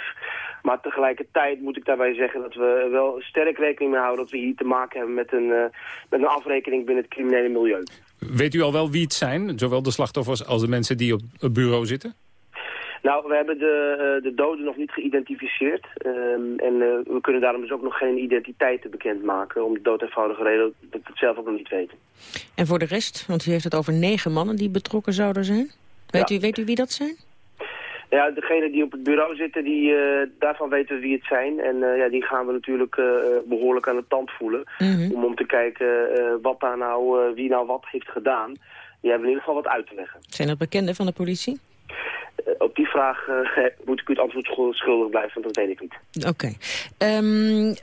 Maar tegelijkertijd moet ik daarbij zeggen dat we wel sterk rekening mee houden... dat we hier te maken hebben met een, uh, met een afrekening binnen het criminele milieu. Weet u al wel wie het zijn? Zowel de slachtoffers als de mensen die op het bureau zitten? Nou, we hebben de, uh, de doden nog niet geïdentificeerd. Um, en uh, we kunnen daarom dus ook nog geen identiteiten bekendmaken. Om de dood eenvoudige reden dat we het zelf ook nog niet weten. En voor de rest, want u heeft het over negen mannen die betrokken zouden zijn. Weet, ja. u, weet u wie dat zijn? Ja, degene die op het bureau zitten, die, uh, daarvan weten we wie het zijn. En uh, ja, die gaan we natuurlijk uh, behoorlijk aan de tand voelen. Mm -hmm. Om om te kijken wat daar nou, wie nou wat heeft gedaan. Die hebben in ieder geval wat uit te leggen. Zijn dat bekenden van de politie? Eh, op die vraag eh, moet ik u het antwoord schul- schuldig blijven, want dat weet ik niet. Oké. Ehm,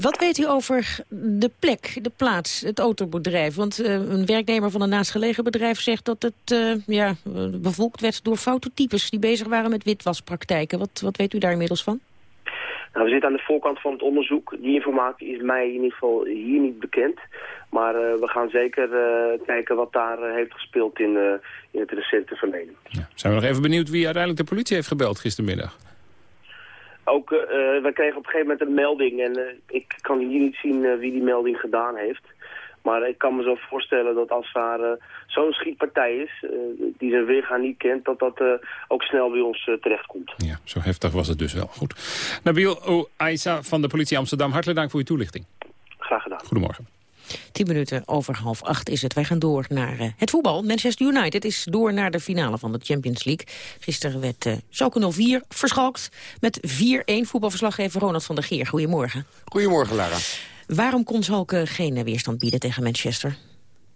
wat weet u over de plek, de plaats, het autobedrijf? Want eh, een werknemer van een naastgelegen bedrijf zegt dat het ja, bevolkt werd door foute types die bezig waren met witwaspraktijken. Wat, wat weet u daar inmiddels van? Nou, we zitten aan de voorkant van het onderzoek. Die informatie is mij in ieder geval hier niet bekend. Maar eh, we gaan zeker eh, kijken wat daar eh, heeft gespeeld in, in het recente verleden. Zijn we nog even benieuwd wie uiteindelijk de politie heeft gebeld gistermiddag. Ook, we kregen op een gegeven moment een melding en ik kan hier niet zien wie die melding gedaan heeft. Maar ik kan me zo voorstellen dat als daar eh, zo'n schietpartij is, eh, die zijn weergaan niet kent, dat dat eh, ook snel bij ons terechtkomt. Ja, zo heftig was het dus wel. Goed. Nabil O. Aisa van de politie Amsterdam, hartelijk dank voor uw toelichting. Graag gedaan. Goedemorgen. Tien minuten over half acht is het. Wij gaan door naar eh, het voetbal. Manchester United is door naar de finale van de Champions League. Gisteren werd uh, Schalke 04 verschalkt met 4-1. Voetbalverslaggever Ronald van der Geer. Goedemorgen. Goedemorgen, Lara. Waarom kon Schalke geen weerstand bieden tegen Manchester?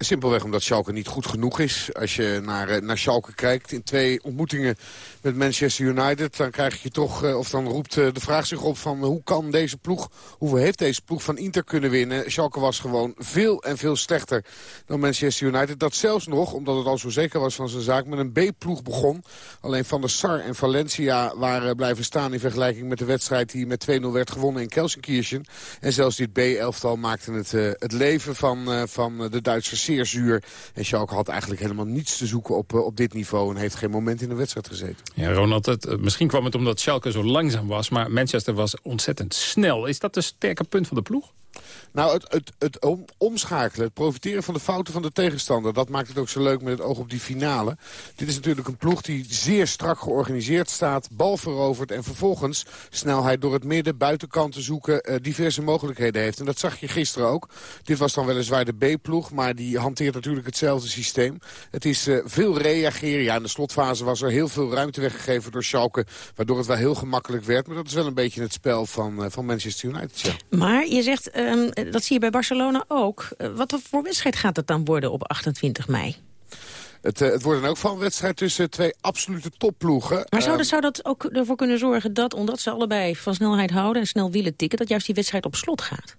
Simpelweg omdat Schalke niet goed genoeg is. Als je naar, eh, naar Schalke kijkt in twee ontmoetingen met Manchester United... dan krijg je toch, eh, of dan roept eh, de vraag zich op van... hoe kan deze ploeg, hoeveel heeft deze ploeg van Inter kunnen winnen? Schalke was gewoon veel en veel slechter dan Manchester United. Dat zelfs nog, omdat het al zo zeker was van zijn zaak... met een B-ploeg begon. Alleen Van der Sar en Valencia waren blijven staan... in vergelijking met de wedstrijd die met 2-0 werd gewonnen in Kelsenkirchen. En zelfs dit B-elftal maakte het, het leven van, van de Duitsers zeer zuur. En Schalke had eigenlijk helemaal niets te zoeken op, uh, op dit niveau... en heeft geen moment in de wedstrijd gezeten. Ja, Ronald, het, misschien kwam het omdat Schalke zo langzaam was... maar Manchester was ontzettend snel. Is dat een sterke punt van de ploeg? Nou, het, het, het om, omschakelen, het profiteren van de fouten van de tegenstander... dat maakt het ook zo leuk met het oog op die finale. Dit is natuurlijk een ploeg die zeer strak georganiseerd staat... bal verovert en vervolgens snelheid door het midden... buitenkanten zoeken, uh, diverse mogelijkheden heeft. En dat zag je gisteren ook. Dit was dan weliswaar de B-ploeg, maar die hanteert natuurlijk hetzelfde systeem. Het is uh, veel reageren. Ja, in de slotfase was er heel veel ruimte weggegeven door Schalke... waardoor het wel heel gemakkelijk werd. Maar dat is wel een beetje het spel van, uh, van Manchester United. Maar je zegt... Um, dat zie je bij Barcelona ook. Uh, wat voor wedstrijd gaat het dan worden op 28 mei? Het, uh, het wordt dan ook van een wedstrijd tussen twee absolute topploegen. Maar zou, um, zou dat ook ervoor kunnen zorgen dat, omdat ze allebei van snelheid houden... en snel willen tikken, dat juist die wedstrijd op slot gaat?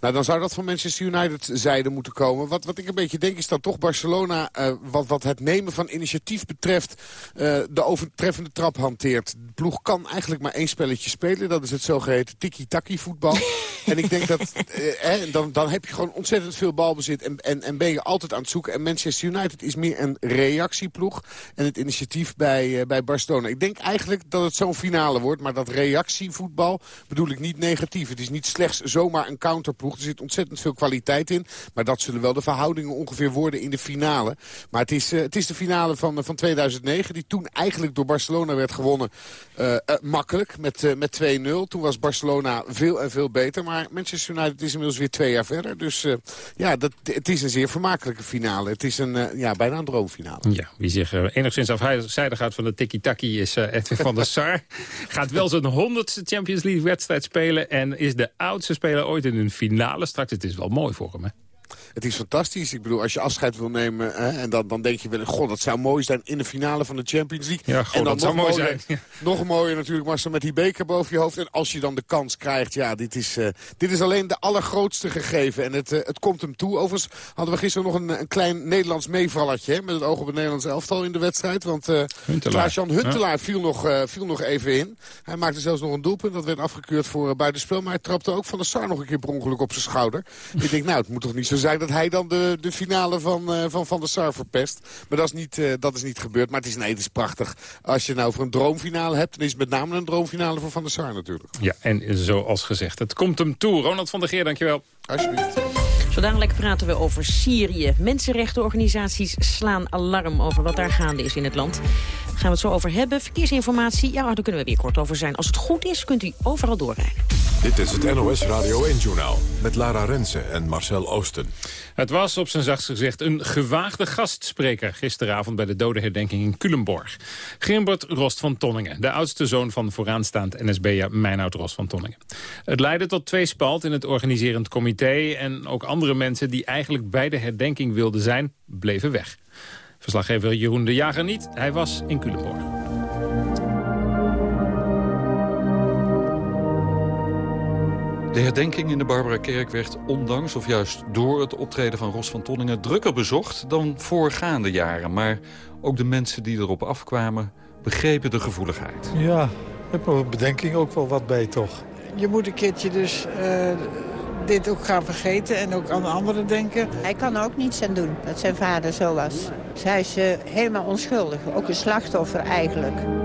Nou, dan zou dat van Manchester United zijde moeten komen. Wat, wat ik een beetje denk is dat toch Barcelona, uh, wat, wat het nemen van initiatief betreft, uh, de overtreffende trap hanteert. De ploeg kan eigenlijk maar één spelletje spelen. Dat is het zogeheten tiki-taki voetbal. en ik denk dat, uh, eh, dan, dan heb je gewoon ontzettend veel balbezit en, en, en ben je altijd aan het zoeken. En Manchester United is meer een reactieploeg en het initiatief bij, bij Barcelona. Ik denk eigenlijk dat het zo'n finale wordt, maar dat reactievoetbal bedoel ik niet negatief. Het is niet slechts zomaar een counterploeg. Er zit ontzettend veel kwaliteit in. Maar dat zullen wel de verhoudingen ongeveer worden in de finale. Maar het is, uh, het is de finale van, uh, van 2009. Die toen eigenlijk door Barcelona werd gewonnen. Uh, makkelijk met, met 2-0. Toen was Barcelona veel en veel beter. Maar Manchester United is inmiddels weer twee jaar verder. Dus ja, dat, het is een zeer vermakelijke finale. Het is een, ja, bijna een droomfinale. Ja, wie zich enigszins afzijdig gaat van de tiki-taki is Edwin van der Sar. gaat wel zijn honderdste Champions League wedstrijd spelen. En is de oudste speler ooit in een finale finale straks. Het is wel mooi voor hem, hè? Het is fantastisch. Ik bedoel, als je afscheid wil nemen... Hè, en dan, dan denk je wel, god, dat zou mooi zijn in de finale van de Champions League. Ja, god, en dan dat zou mooi zijn. Ja. Nog mooier natuurlijk, Marcel, met die beker boven je hoofd. En als je dan de kans krijgt, ja, dit is, uh, dit is alleen de allergrootste gegeven. En het, uh, het komt hem toe. Overigens hadden we gisteren nog een, een klein Nederlands meevalletje... Hè, met het oog op het Nederlands elftal in de wedstrijd. Want uh, Klaas-Jan Huntelaar ja. viel, nog, uh, viel nog even in. Hij maakte zelfs nog een doelpunt. Dat werd afgekeurd voor buitenspel. Maar hij trapte ook van de Sar nog een keer per ongeluk op zijn schouder. Ik denk, nou, het moet toch niet zo zijn dat hij dan de de finale van uh, Van, van der Sar verpest. Maar dat is, niet, uh, dat is niet gebeurd. Maar het is, nee, het is prachtig. Als je nou voor een droomfinale hebt... dan is het met name een droomfinale voor Van der Sar natuurlijk. Ja, en zoals gezegd, het komt hem toe. Ronald van der Geer, dankjewel. Alsjeblieft. Zo dadelijk praten we over Syrië. Mensenrechtenorganisaties slaan alarm over wat daar gaande is in het land. Daar gaan we het zo over hebben. Verkeersinformatie, ja, daar kunnen we weer kort over zijn. Als het goed is, kunt u overal doorrijden. Dit is het NOS Radio 1-journaal met Lara Rensen en Marcel Oosten. Het was op zijn zachtst gezegd een gewaagde gastspreker... gisteravond bij de dodenherdenking in Culemborg. Grimbert Rost van Tonningen, de oudste zoon van vooraanstaand NSB'er Meinoud Rost van Tonningen. Het leidde tot twee spalt in het organiserend comité... en ook andere mensen die eigenlijk bij de herdenking wilden zijn, bleven weg. Verslaggever Jeroen de Jager niet. Hij was in Culemborg. De herdenking in de Barbara-kerk werd ondanks of juist door het optreden van Ros van Tonningen drukker bezocht dan voorgaande jaren. Maar ook de mensen die erop afkwamen begrepen de gevoeligheid. Ja, heb er bedenking ook wel wat bij toch. Je moet een keertje dus uh, dit ook gaan vergeten en ook aan anderen denken. Hij kan er ook niets aan doen dat zijn vader zo was. Dus hij is uh, helemaal onschuldig, ook een slachtoffer eigenlijk.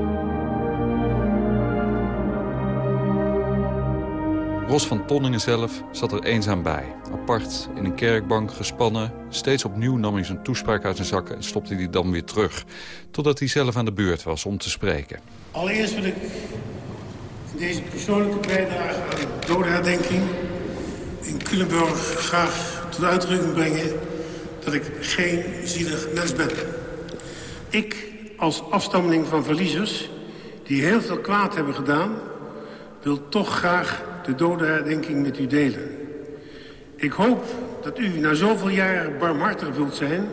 Ros van Tonningen zelf zat er eenzaam bij. Apart, in een kerkbank, gespannen. Steeds opnieuw nam hij zijn toespraak uit zijn zak en stopte die dan weer terug. Totdat hij zelf aan de beurt was om te spreken. Allereerst wil ik deze persoonlijke bijdrage aan de dodenherdenking in Culemborg graag tot uitdrukking brengen dat ik geen zielig mens ben. Ik, als afstammeling van verliezers, die heel veel kwaad hebben gedaan... wil toch graag de dodenherdenking met u delen. Ik hoop dat u na zoveel jaren barmhartig wilt zijn...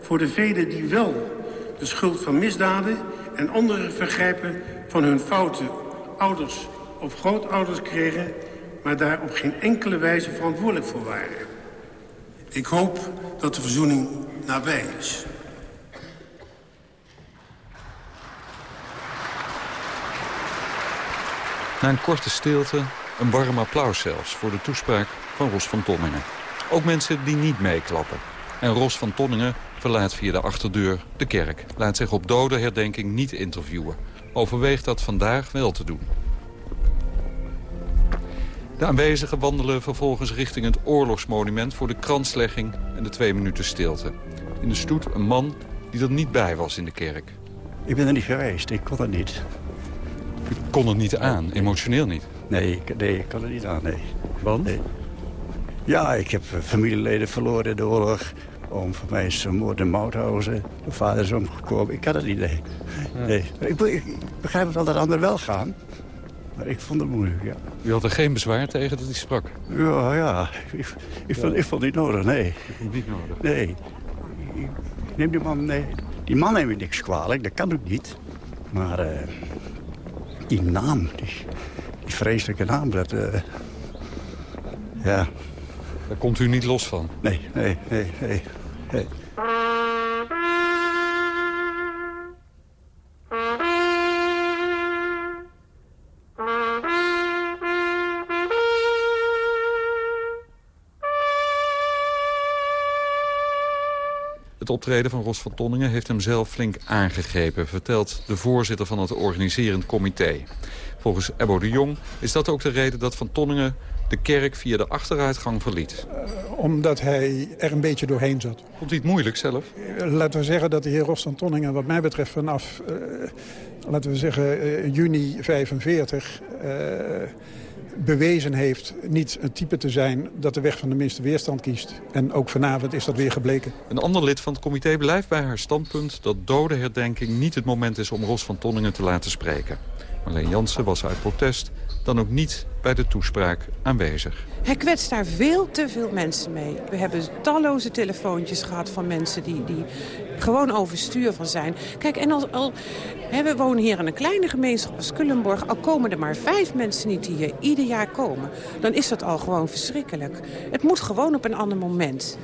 voor de velen die wel de schuld van misdaden en andere vergrijpen van hun fouten ouders of grootouders kregen... maar daar op geen enkele wijze verantwoordelijk voor waren. Ik hoop dat de verzoening nabij is. Na een korte stilte een warm applaus zelfs voor de toespraak van Ros van Tonningen. Ook mensen die niet meeklappen. En Ros van Tonningen verlaat via de achterdeur de kerk. Laat zich op dode herdenking niet interviewen. Overweegt dat vandaag wel te doen. De aanwezigen wandelen vervolgens richting het oorlogsmonument... voor de kranslegging en de twee minuten stilte. In de stoet een man die er niet bij was in de kerk. Ik ben er niet geweest, ik kon het niet. U kon het niet aan, emotioneel niet? Nee, ik, nee, ik kan er niet aan, nee. Want? Nee. Ja, ik heb familieleden verloren in de oorlog. Oom van mij is vermoord in Mauthausen. Mijn vader is omgekomen. Ik kan het niet, nee. nee. Ik, ik, begrijp wel dat anderen wel gaan. Maar ik vond het moeilijk, ja. U had er geen bezwaar tegen dat hij sprak? Ja, ja. Ik, ik, Vond, ik vond het niet nodig, nee. Ik vond het niet nodig? Nee. neem die man, nee. Die man neemt me niks kwalijk, dat kan ook niet. Maar uh, die naam, die, die vreselijke naam, dat... Uh, ja. Daar komt u niet los van? Nee, nee, nee, nee. nee. Het optreden van Ros van Tonningen heeft hem zelf flink aangegrepen... vertelt de voorzitter van het organiserend comité. Volgens Ebbo de Jong is dat ook de reden dat Van Tonningen de kerk via de achteruitgang verliet. Uh, omdat hij er een beetje doorheen zat. Vond hij het moeilijk zelf? Uh, laten we zeggen dat de heer Ros van Tonningen wat mij betreft vanaf... Uh, laten we zeggen juni 45 bewezen heeft niet een type te zijn dat de weg van de minste weerstand kiest. En ook vanavond is dat weer gebleken. Een ander lid van het comité blijft bij haar standpunt dat dodenherdenking niet het moment is om Ros van Tonningen te laten spreken. Marleen Jansen was uit protest dan ook niet bij de toespraak aanwezig. Hij kwetst daar veel te veel mensen mee. We hebben talloze telefoontjes gehad van mensen die, die gewoon overstuur van zijn. Kijk, en als, al, we wonen hier in een kleine gemeenschap als Culemborg. Al komen er maar vijf mensen niet die hier ieder jaar komen. Dan is dat al gewoon verschrikkelijk. Het moet gewoon op een ander moment.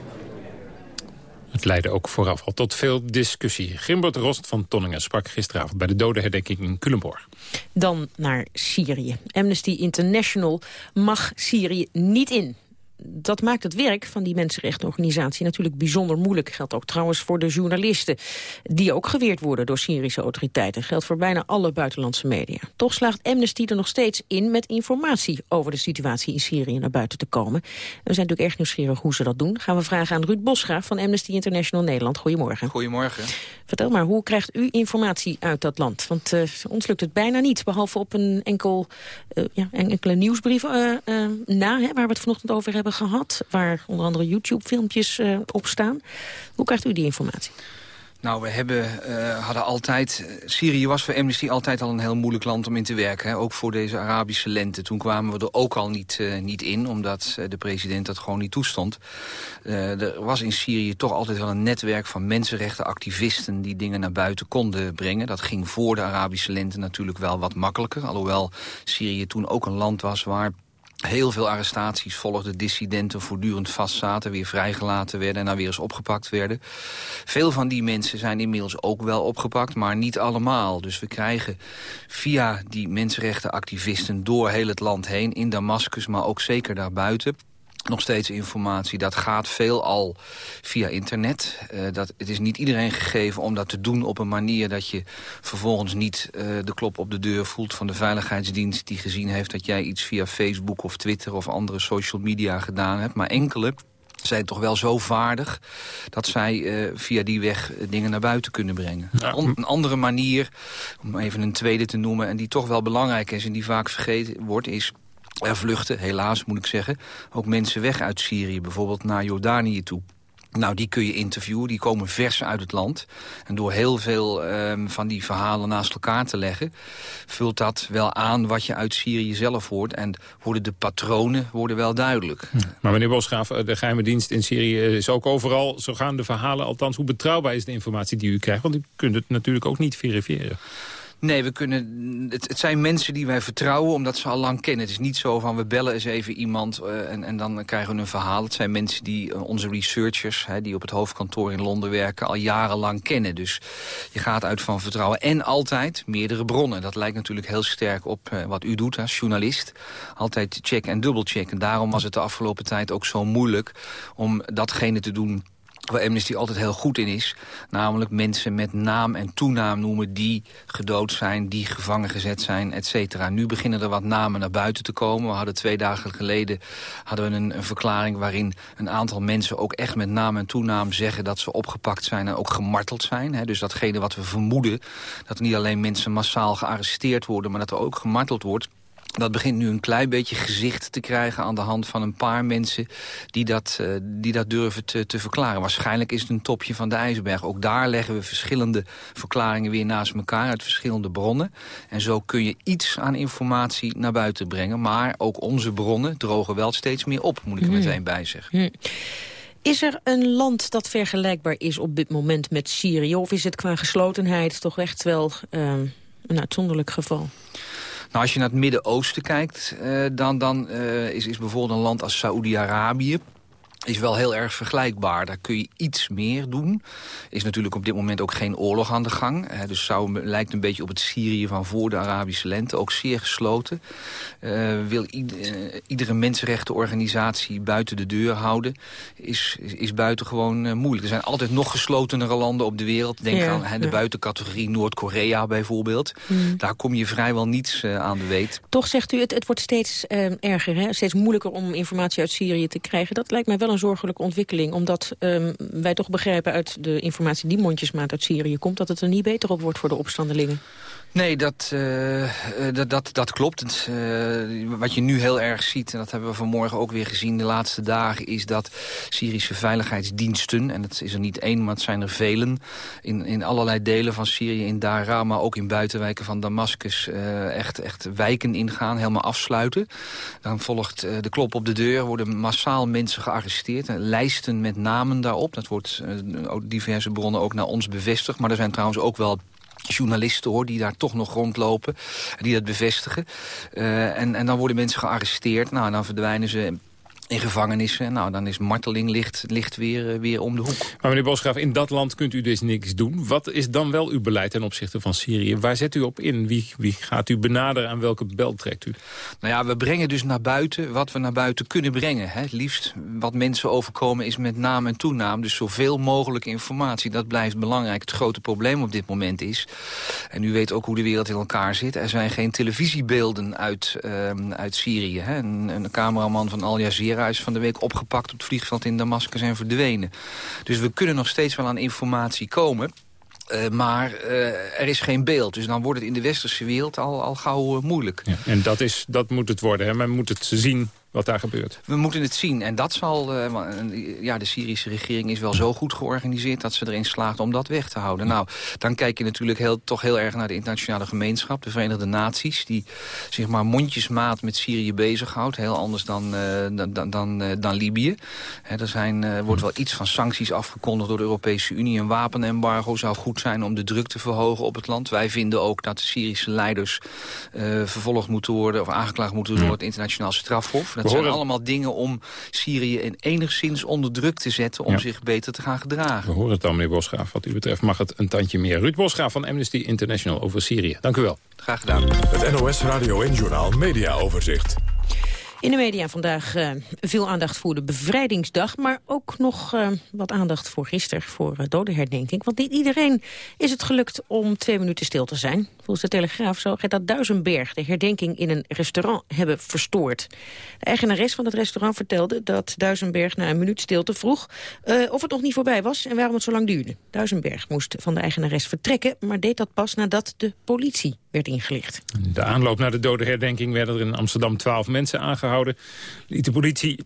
Het leidde ook vooraf al tot veel discussie. Gimbert Rost van Tonningen sprak gisteravond bij de dodenherdenking in Culemborg. Dan naar Syrië. Amnesty International mag Syrië niet in dat maakt het werk van die mensenrechtenorganisatie natuurlijk bijzonder moeilijk. Geldt ook trouwens voor de journalisten, die ook geweerd worden door Syrische autoriteiten. Geldt voor bijna alle buitenlandse media. Toch slaagt Amnesty er nog steeds in met informatie over de situatie in Syrië naar buiten te komen. we zijn natuurlijk erg nieuwsgierig hoe ze dat doen. Gaan we vragen aan Ruud Bosgraaf van Amnesty International Nederland. Goedemorgen. Goedemorgen. Vertel maar, hoe krijgt u informatie uit dat land? Want uh, ons lukt het bijna niet, behalve op een enkel, uh, ja, enkele nieuwsbrief uh, na, hè, waar we het vanochtend over hebben gehad. Waar onder andere YouTube-filmpjes op staan. Hoe krijgt u die informatie? Nou, we hebben, uh, hadden altijd... Eh, Syrië was voor Amnesty altijd al een heel moeilijk land om in te werken. Hè? Ook voor deze Arabische lente. Toen kwamen we er ook al niet, uh, niet in, omdat de president dat gewoon niet toestond. er was in Syrië toch altijd wel een netwerk van mensenrechtenactivisten... die dingen naar buiten konden brengen. Dat ging voor de Arabische lente natuurlijk wel wat makkelijker. Alhoewel Syrië toen ook een land was waar Heel veel arrestaties volgden, dissidenten voortdurend vastzaten... weer vrijgelaten werden en dan weer eens opgepakt werden. Veel van die mensen zijn inmiddels ook wel opgepakt, maar niet allemaal. Dus we krijgen via die mensenrechtenactivisten door heel het land heen... in Damascus, maar ook zeker daarbuiten nog steeds informatie. Dat gaat veelal via internet. Uh, dat, het is niet iedereen gegeven om dat te doen op een manier... dat je vervolgens niet uh, de klop op de deur voelt van de veiligheidsdienst... die gezien heeft dat jij iets via Facebook of Twitter of andere social media gedaan hebt. Maar enkele zijn toch wel zo vaardig dat zij uh, via die weg dingen naar buiten kunnen brengen. Ja. Een andere manier, om even een tweede te noemen... en die toch wel belangrijk is en die vaak vergeten wordt... is er vluchten, helaas moet ik zeggen, ook mensen weg uit Syrië. Bijvoorbeeld naar Jordanië toe. Nou, die kun je interviewen, die komen vers uit het land. En door heel veel um, van die verhalen naast elkaar te leggen... vult dat wel aan wat je uit Syrië zelf hoort. En worden de patronen worden wel duidelijk. Hm. Maar meneer Bosgraaf, eh, de geheime dienst in Syrië is ook overal... zo gaan de verhalen, althans hoe betrouwbaar is de informatie die u krijgt? Want u kunt het natuurlijk ook niet verifiëren. Nee, we kunnen, het, het, zijn mensen die wij vertrouwen omdat ze al lang kennen. Het is niet zo van we bellen eens even iemand uh, en, dan krijgen we een verhaal. Het zijn mensen die uh, onze researchers, hè, die op het hoofdkantoor in Londen werken, al jarenlang kennen. Dus je gaat uit van vertrouwen. En altijd meerdere bronnen. Dat lijkt natuurlijk heel sterk op uh, wat u doet als journalist. Altijd check en dubbelcheck. En daarom was het de afgelopen tijd ook zo moeilijk om datgene te doen waar Amnesty altijd heel goed in is. Namelijk mensen met naam en toenaam noemen die gedood zijn, die gevangen gezet zijn, et cetera. Nu beginnen er wat namen naar buiten te komen. We hadden twee dagen geleden hadden we een, een, verklaring waarin een aantal mensen ook echt met naam en toenaam zeggen dat ze opgepakt zijn en ook gemarteld zijn. Dus datgene wat we vermoeden, dat niet alleen mensen massaal gearresteerd worden, maar dat er ook gemarteld wordt dat begint nu een klein beetje gezicht te krijgen aan de hand van een paar mensen die dat, uh, die dat durven te, te verklaren. Waarschijnlijk is het een topje van de ijsberg. Ook daar leggen we verschillende verklaringen weer naast elkaar uit verschillende bronnen. En zo kun je iets aan informatie naar buiten brengen. Maar ook onze bronnen drogen wel steeds meer op, moet ik er hmm. meteen bij zeggen. Hmm. Is er een land dat vergelijkbaar is op dit moment met Syrië? Of is het qua geslotenheid toch echt wel uh, een uitzonderlijk geval? Nou, als je naar het Midden-Oosten kijkt, uh, dan, dan uh, is, is bijvoorbeeld een land als Saoedi-Arabië is wel heel erg vergelijkbaar. Daar kun je iets meer doen. Is natuurlijk op dit moment ook geen oorlog aan de gang. dus zou, lijkt een beetje op het Syrië van voor de Arabische lente. Ook zeer gesloten. Uh, wil ieder, iedere mensenrechtenorganisatie buiten de deur houden. Is, is, is buitengewoon uh, moeilijk. Er zijn altijd nog geslotenere landen op de wereld. Denk ja, aan de ja. buitencategorie Noord-Korea bijvoorbeeld. Hmm. Daar kom je vrijwel niets uh, aan de weet. Toch zegt u, het, het wordt steeds erger. Hè? Steeds moeilijker om informatie uit Syrië te krijgen. Dat lijkt mij wel een zorgelijke ontwikkeling. Omdat um, wij toch begrijpen uit de informatie die mondjesmaat uit Syrië komt... dat het er niet beter op wordt voor de opstandelingen. Nee, dat, uh, dat, dat, dat klopt. Uh, wat je nu heel erg ziet, en dat hebben we vanmorgen ook weer gezien de laatste dagen... is dat Syrische veiligheidsdiensten, en het is er niet één, maar het zijn er velen... in, in allerlei delen van Syrië, in Dara, maar ook in buitenwijken van Damascus... Echt, echt wijken ingaan, helemaal afsluiten. Dan volgt de klop op de deur, worden massaal mensen gearresteerd. Lijsten met namen daarop, dat wordt diverse bronnen ook naar ons bevestigd. Maar er zijn trouwens ook wel journalisten hoor, die daar toch nog rondlopen. Die dat bevestigen. Uh, en, en dan worden mensen gearresteerd. Nou, dan verdwijnen ze in gevangenissen. Nou, dan is marteling licht, licht weer, uh, weer om de hoek. Maar meneer Bosgraaf, in dat land kunt u dus niks doen. Wat is dan wel uw beleid ten opzichte van Syrië? Waar zet u op in? Wie, wie gaat u benaderen? Aan welke bel trekt u? Nou ja, we brengen dus naar buiten wat we naar buiten kunnen brengen. Hè. Het liefst wat mensen overkomen is met naam en toenaam. Dus zoveel mogelijk informatie. Dat blijft belangrijk. Het grote probleem op dit moment is... en u weet ook hoe de wereld in elkaar zit... er zijn geen televisiebeelden uit, uh, uit Syrië. Hè. Een, een cameraman van Al Jazeera van de week opgepakt op het vliegveld in Damascus en verdwenen. Dus we kunnen nog steeds wel aan informatie komen. Maar er is geen beeld. Dus dan wordt het in de westerse wereld al, al gauw moeilijk. Ja, en dat, is, dat moet het worden. Hè? Men moet het zien wat daar gebeurt. We moeten het zien. En dat zal... Uh, ja, de Syrische regering is wel zo goed georganiseerd... dat ze erin slaagt om dat weg te houden. Nou, dan kijk je natuurlijk heel, toch heel erg naar de internationale gemeenschap. De Verenigde Naties, die zich maar mondjesmaat met Syrië bezighoudt. Heel anders dan, uh, dan, dan, uh, dan Libië. er zijn, wordt wel iets van sancties afgekondigd door de Europese Unie. Een wapenembargo zou goed zijn om de druk te verhogen op het land. Wij vinden ook dat de Syrische leiders vervolgd moeten worden... of aangeklaagd moeten worden door het internationaal strafhof. Dat zijn allemaal dingen om Syrië in enigszins onder druk te zetten... om zich beter te gaan gedragen. We horen het dan, meneer Bosgraaf. Wat u betreft mag het een tandje meer. Ruud Bosgraaf van Amnesty International over Syrië. Dank u wel. Graag gedaan. Het NOS Radio en Journaal Media Overzicht. In de media vandaag uh, veel aandacht voor de bevrijdingsdag... maar ook nog uh, wat aandacht voor gisteren, voor uh, dodenherdenking. Want niet iedereen is het gelukt om twee minuten stil te zijn. Volgens de Telegraaf zou Greta Duisenberg de herdenking in een restaurant hebben verstoord. De eigenares van het restaurant vertelde dat Duisenberg na een minuut stilte vroeg... of het nog niet voorbij was en waarom het zo lang duurde. Duisenberg moest van de eigenares vertrekken... maar deed dat pas nadat de politie ingelicht. De aanloop naar de dodenherdenking werden er in Amsterdam twaalf mensen aangehouden. Liet de politie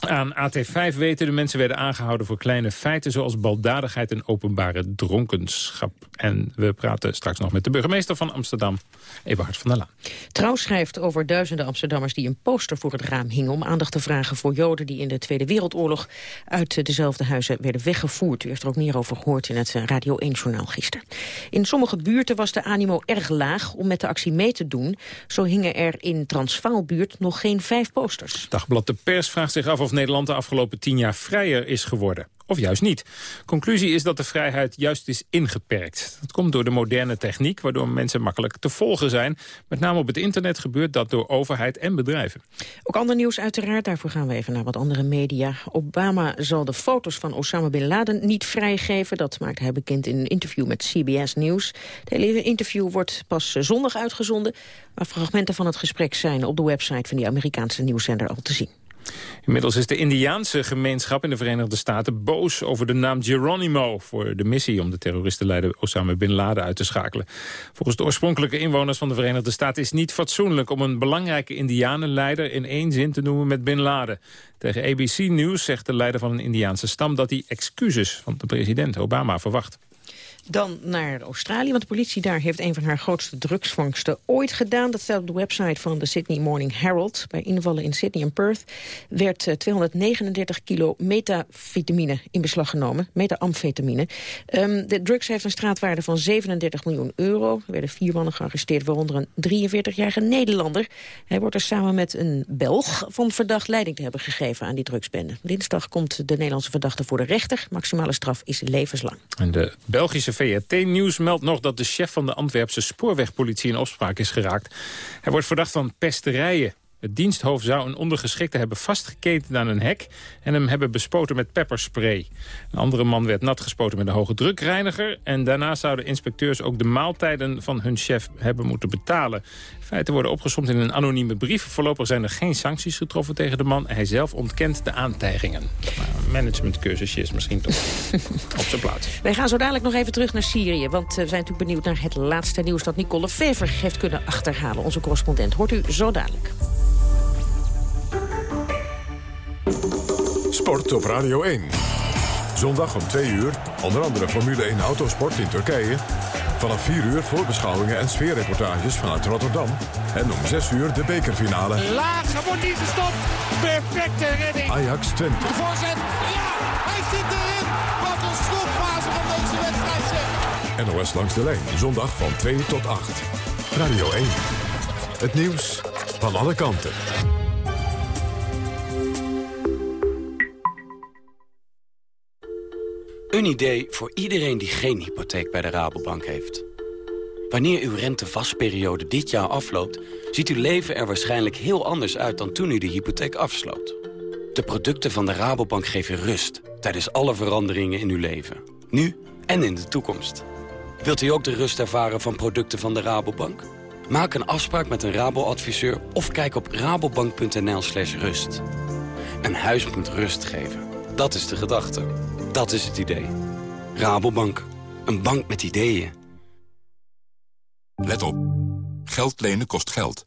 aan AT5 weten de mensen werden aangehouden voor kleine feiten... zoals baldadigheid en openbare dronkenschap. En we praten straks nog met de burgemeester van Amsterdam, Eberhard van der Laan. Trouw schrijft over duizenden Amsterdammers die een poster voor het raam hingen... om aandacht te vragen voor Joden die in de Tweede Wereldoorlog... uit dezelfde huizen werden weggevoerd. U heeft er ook meer over gehoord in het Radio 1-journaal gisteren. In sommige buurten was de animo erg laag om met de actie mee te doen. Zo hingen er in Transvaalbuurt nog geen vijf posters. Dagblad De Pers vraagt zich af of Nederland de afgelopen tien jaar vrijer is geworden. Of juist niet. Conclusie is dat de vrijheid juist is ingeperkt. Dat komt door de moderne techniek, waardoor mensen makkelijk te volgen zijn. Met name op het internet gebeurt dat door overheid en bedrijven. Ook ander nieuws uiteraard, daarvoor gaan we even naar wat andere media. Obama zal de foto's van Osama Bin Laden niet vrijgeven. Dat maakte hij bekend in een interview met CBS News. Het hele interview wordt pas zondag uitgezonden. Maar fragmenten van het gesprek zijn op de website van die Amerikaanse nieuwszender al te zien. Inmiddels is de Indiaanse gemeenschap in de Verenigde Staten boos over de naam Geronimo voor de missie om de terroristenleider Osama Bin Laden uit te schakelen. Volgens de oorspronkelijke inwoners van de Verenigde Staten is het niet fatsoenlijk om een belangrijke indianenleider in één zin te noemen met Bin Laden. Tegen ABC News zegt de leider van een Indiaanse stam dat hij excuses van de president Obama verwacht. Dan naar Australië, want de politie daar heeft een van haar grootste drugsvangsten ooit gedaan. Dat staat op de website van de Sydney Morning Herald. Bij invallen in Sydney en Perth werd 239 eh, kilo metavitamine in beslag genomen. Metamfetamine. Um, de drugs heeft een straatwaarde van 37 miljoen euro. Er werden vier mannen gearresteerd, waaronder een 43-jarige Nederlander. Hij wordt er samen met een Belg van verdacht leiding te hebben gegeven aan die drugsbende. Dinsdag komt de Nederlandse verdachte voor de rechter. Maximale straf is levenslang. En de Belgische VRT-nieuws meldt nog dat de chef van de Antwerpse spoorwegpolitie in opspraak is geraakt. Hij wordt verdacht van pesterijen. Het diensthoofd zou een ondergeschikte hebben vastgeketend aan een hek... en hem hebben bespoten met pepperspray. Een andere man werd nat gespoten met een hoge drukreiniger... en daarna zouden inspecteurs ook de maaltijden van hun chef hebben moeten betalen. Feiten worden opgesomd in een anonieme brief. Voorlopig zijn er geen sancties getroffen tegen de man. Hij zelf ontkent de aantijgingen. Maar een managementcursusje is misschien toch op zijn plaats. Wij gaan zo dadelijk nog even terug naar Syrië. Want we zijn natuurlijk benieuwd naar het laatste nieuws... dat Nicole Fever heeft kunnen achterhalen. Onze correspondent hoort u zo dadelijk. Sport op Radio 1. Zondag om 2 uur, onder andere Formule 1 Autosport in Turkije... Vanaf 4 uur voorbeschouwingen en sfeerreportages vanuit Rotterdam. En om 6 uur de bekerfinale. Laag, wordt niet gestopt. Perfecte redding. Ajax 20. De voorzet. Ja, hij zit erin. Wat een slotfase van deze wedstrijd zeg. NOS langs de lijn, zondag van 2 tot 8. Radio 1. Het nieuws van alle kanten. Een idee voor iedereen die geen hypotheek bij de Rabobank heeft. Wanneer uw rentevastperiode dit jaar afloopt... ziet uw leven er waarschijnlijk heel anders uit dan toen u de hypotheek afsloot. De producten van de Rabobank geven rust tijdens alle veranderingen in uw leven. Nu en in de toekomst. Wilt u ook de rust ervaren van producten van de Rabobank? Maak een afspraak met een Rabo-adviseur of kijk op rabobank.nl slash rust. Een huis moet rust geven. Dat is de gedachte. Dat is het idee. Rabobank. Een bank met ideeën. Let op. Geld lenen kost geld.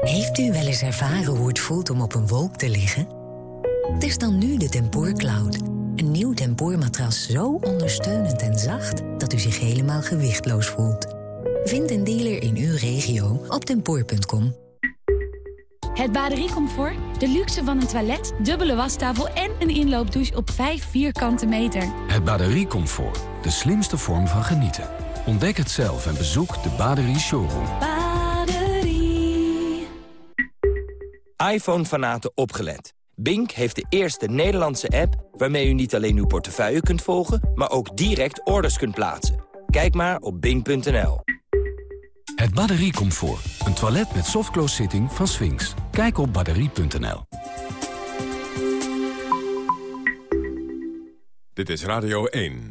Heeft u wel eens ervaren hoe het voelt om op een wolk te liggen? Test dan nu de Tempoor Cloud. Een nieuw tempoormatras zo ondersteunend en zacht... dat u zich helemaal gewichtloos voelt. Vind een dealer in uw regio op tempoor.com. Het bateriecomfort, de luxe van een toilet, dubbele wastafel... en een inloopdouche op 5 vierkante meter. Het bateriecomfort, de slimste vorm van genieten. Ontdek het zelf en bezoek de Baderie Showroom. Baderie. iPhone-fanaten opgelet. Bink heeft de eerste Nederlandse app waarmee u niet alleen uw portefeuille kunt volgen... maar ook direct orders kunt plaatsen. Kijk maar op bink.nl. Het batteriecomfort, een toilet met softclose zitting van Sphinx. Kijk op batterie.nl. Dit is Radio 1.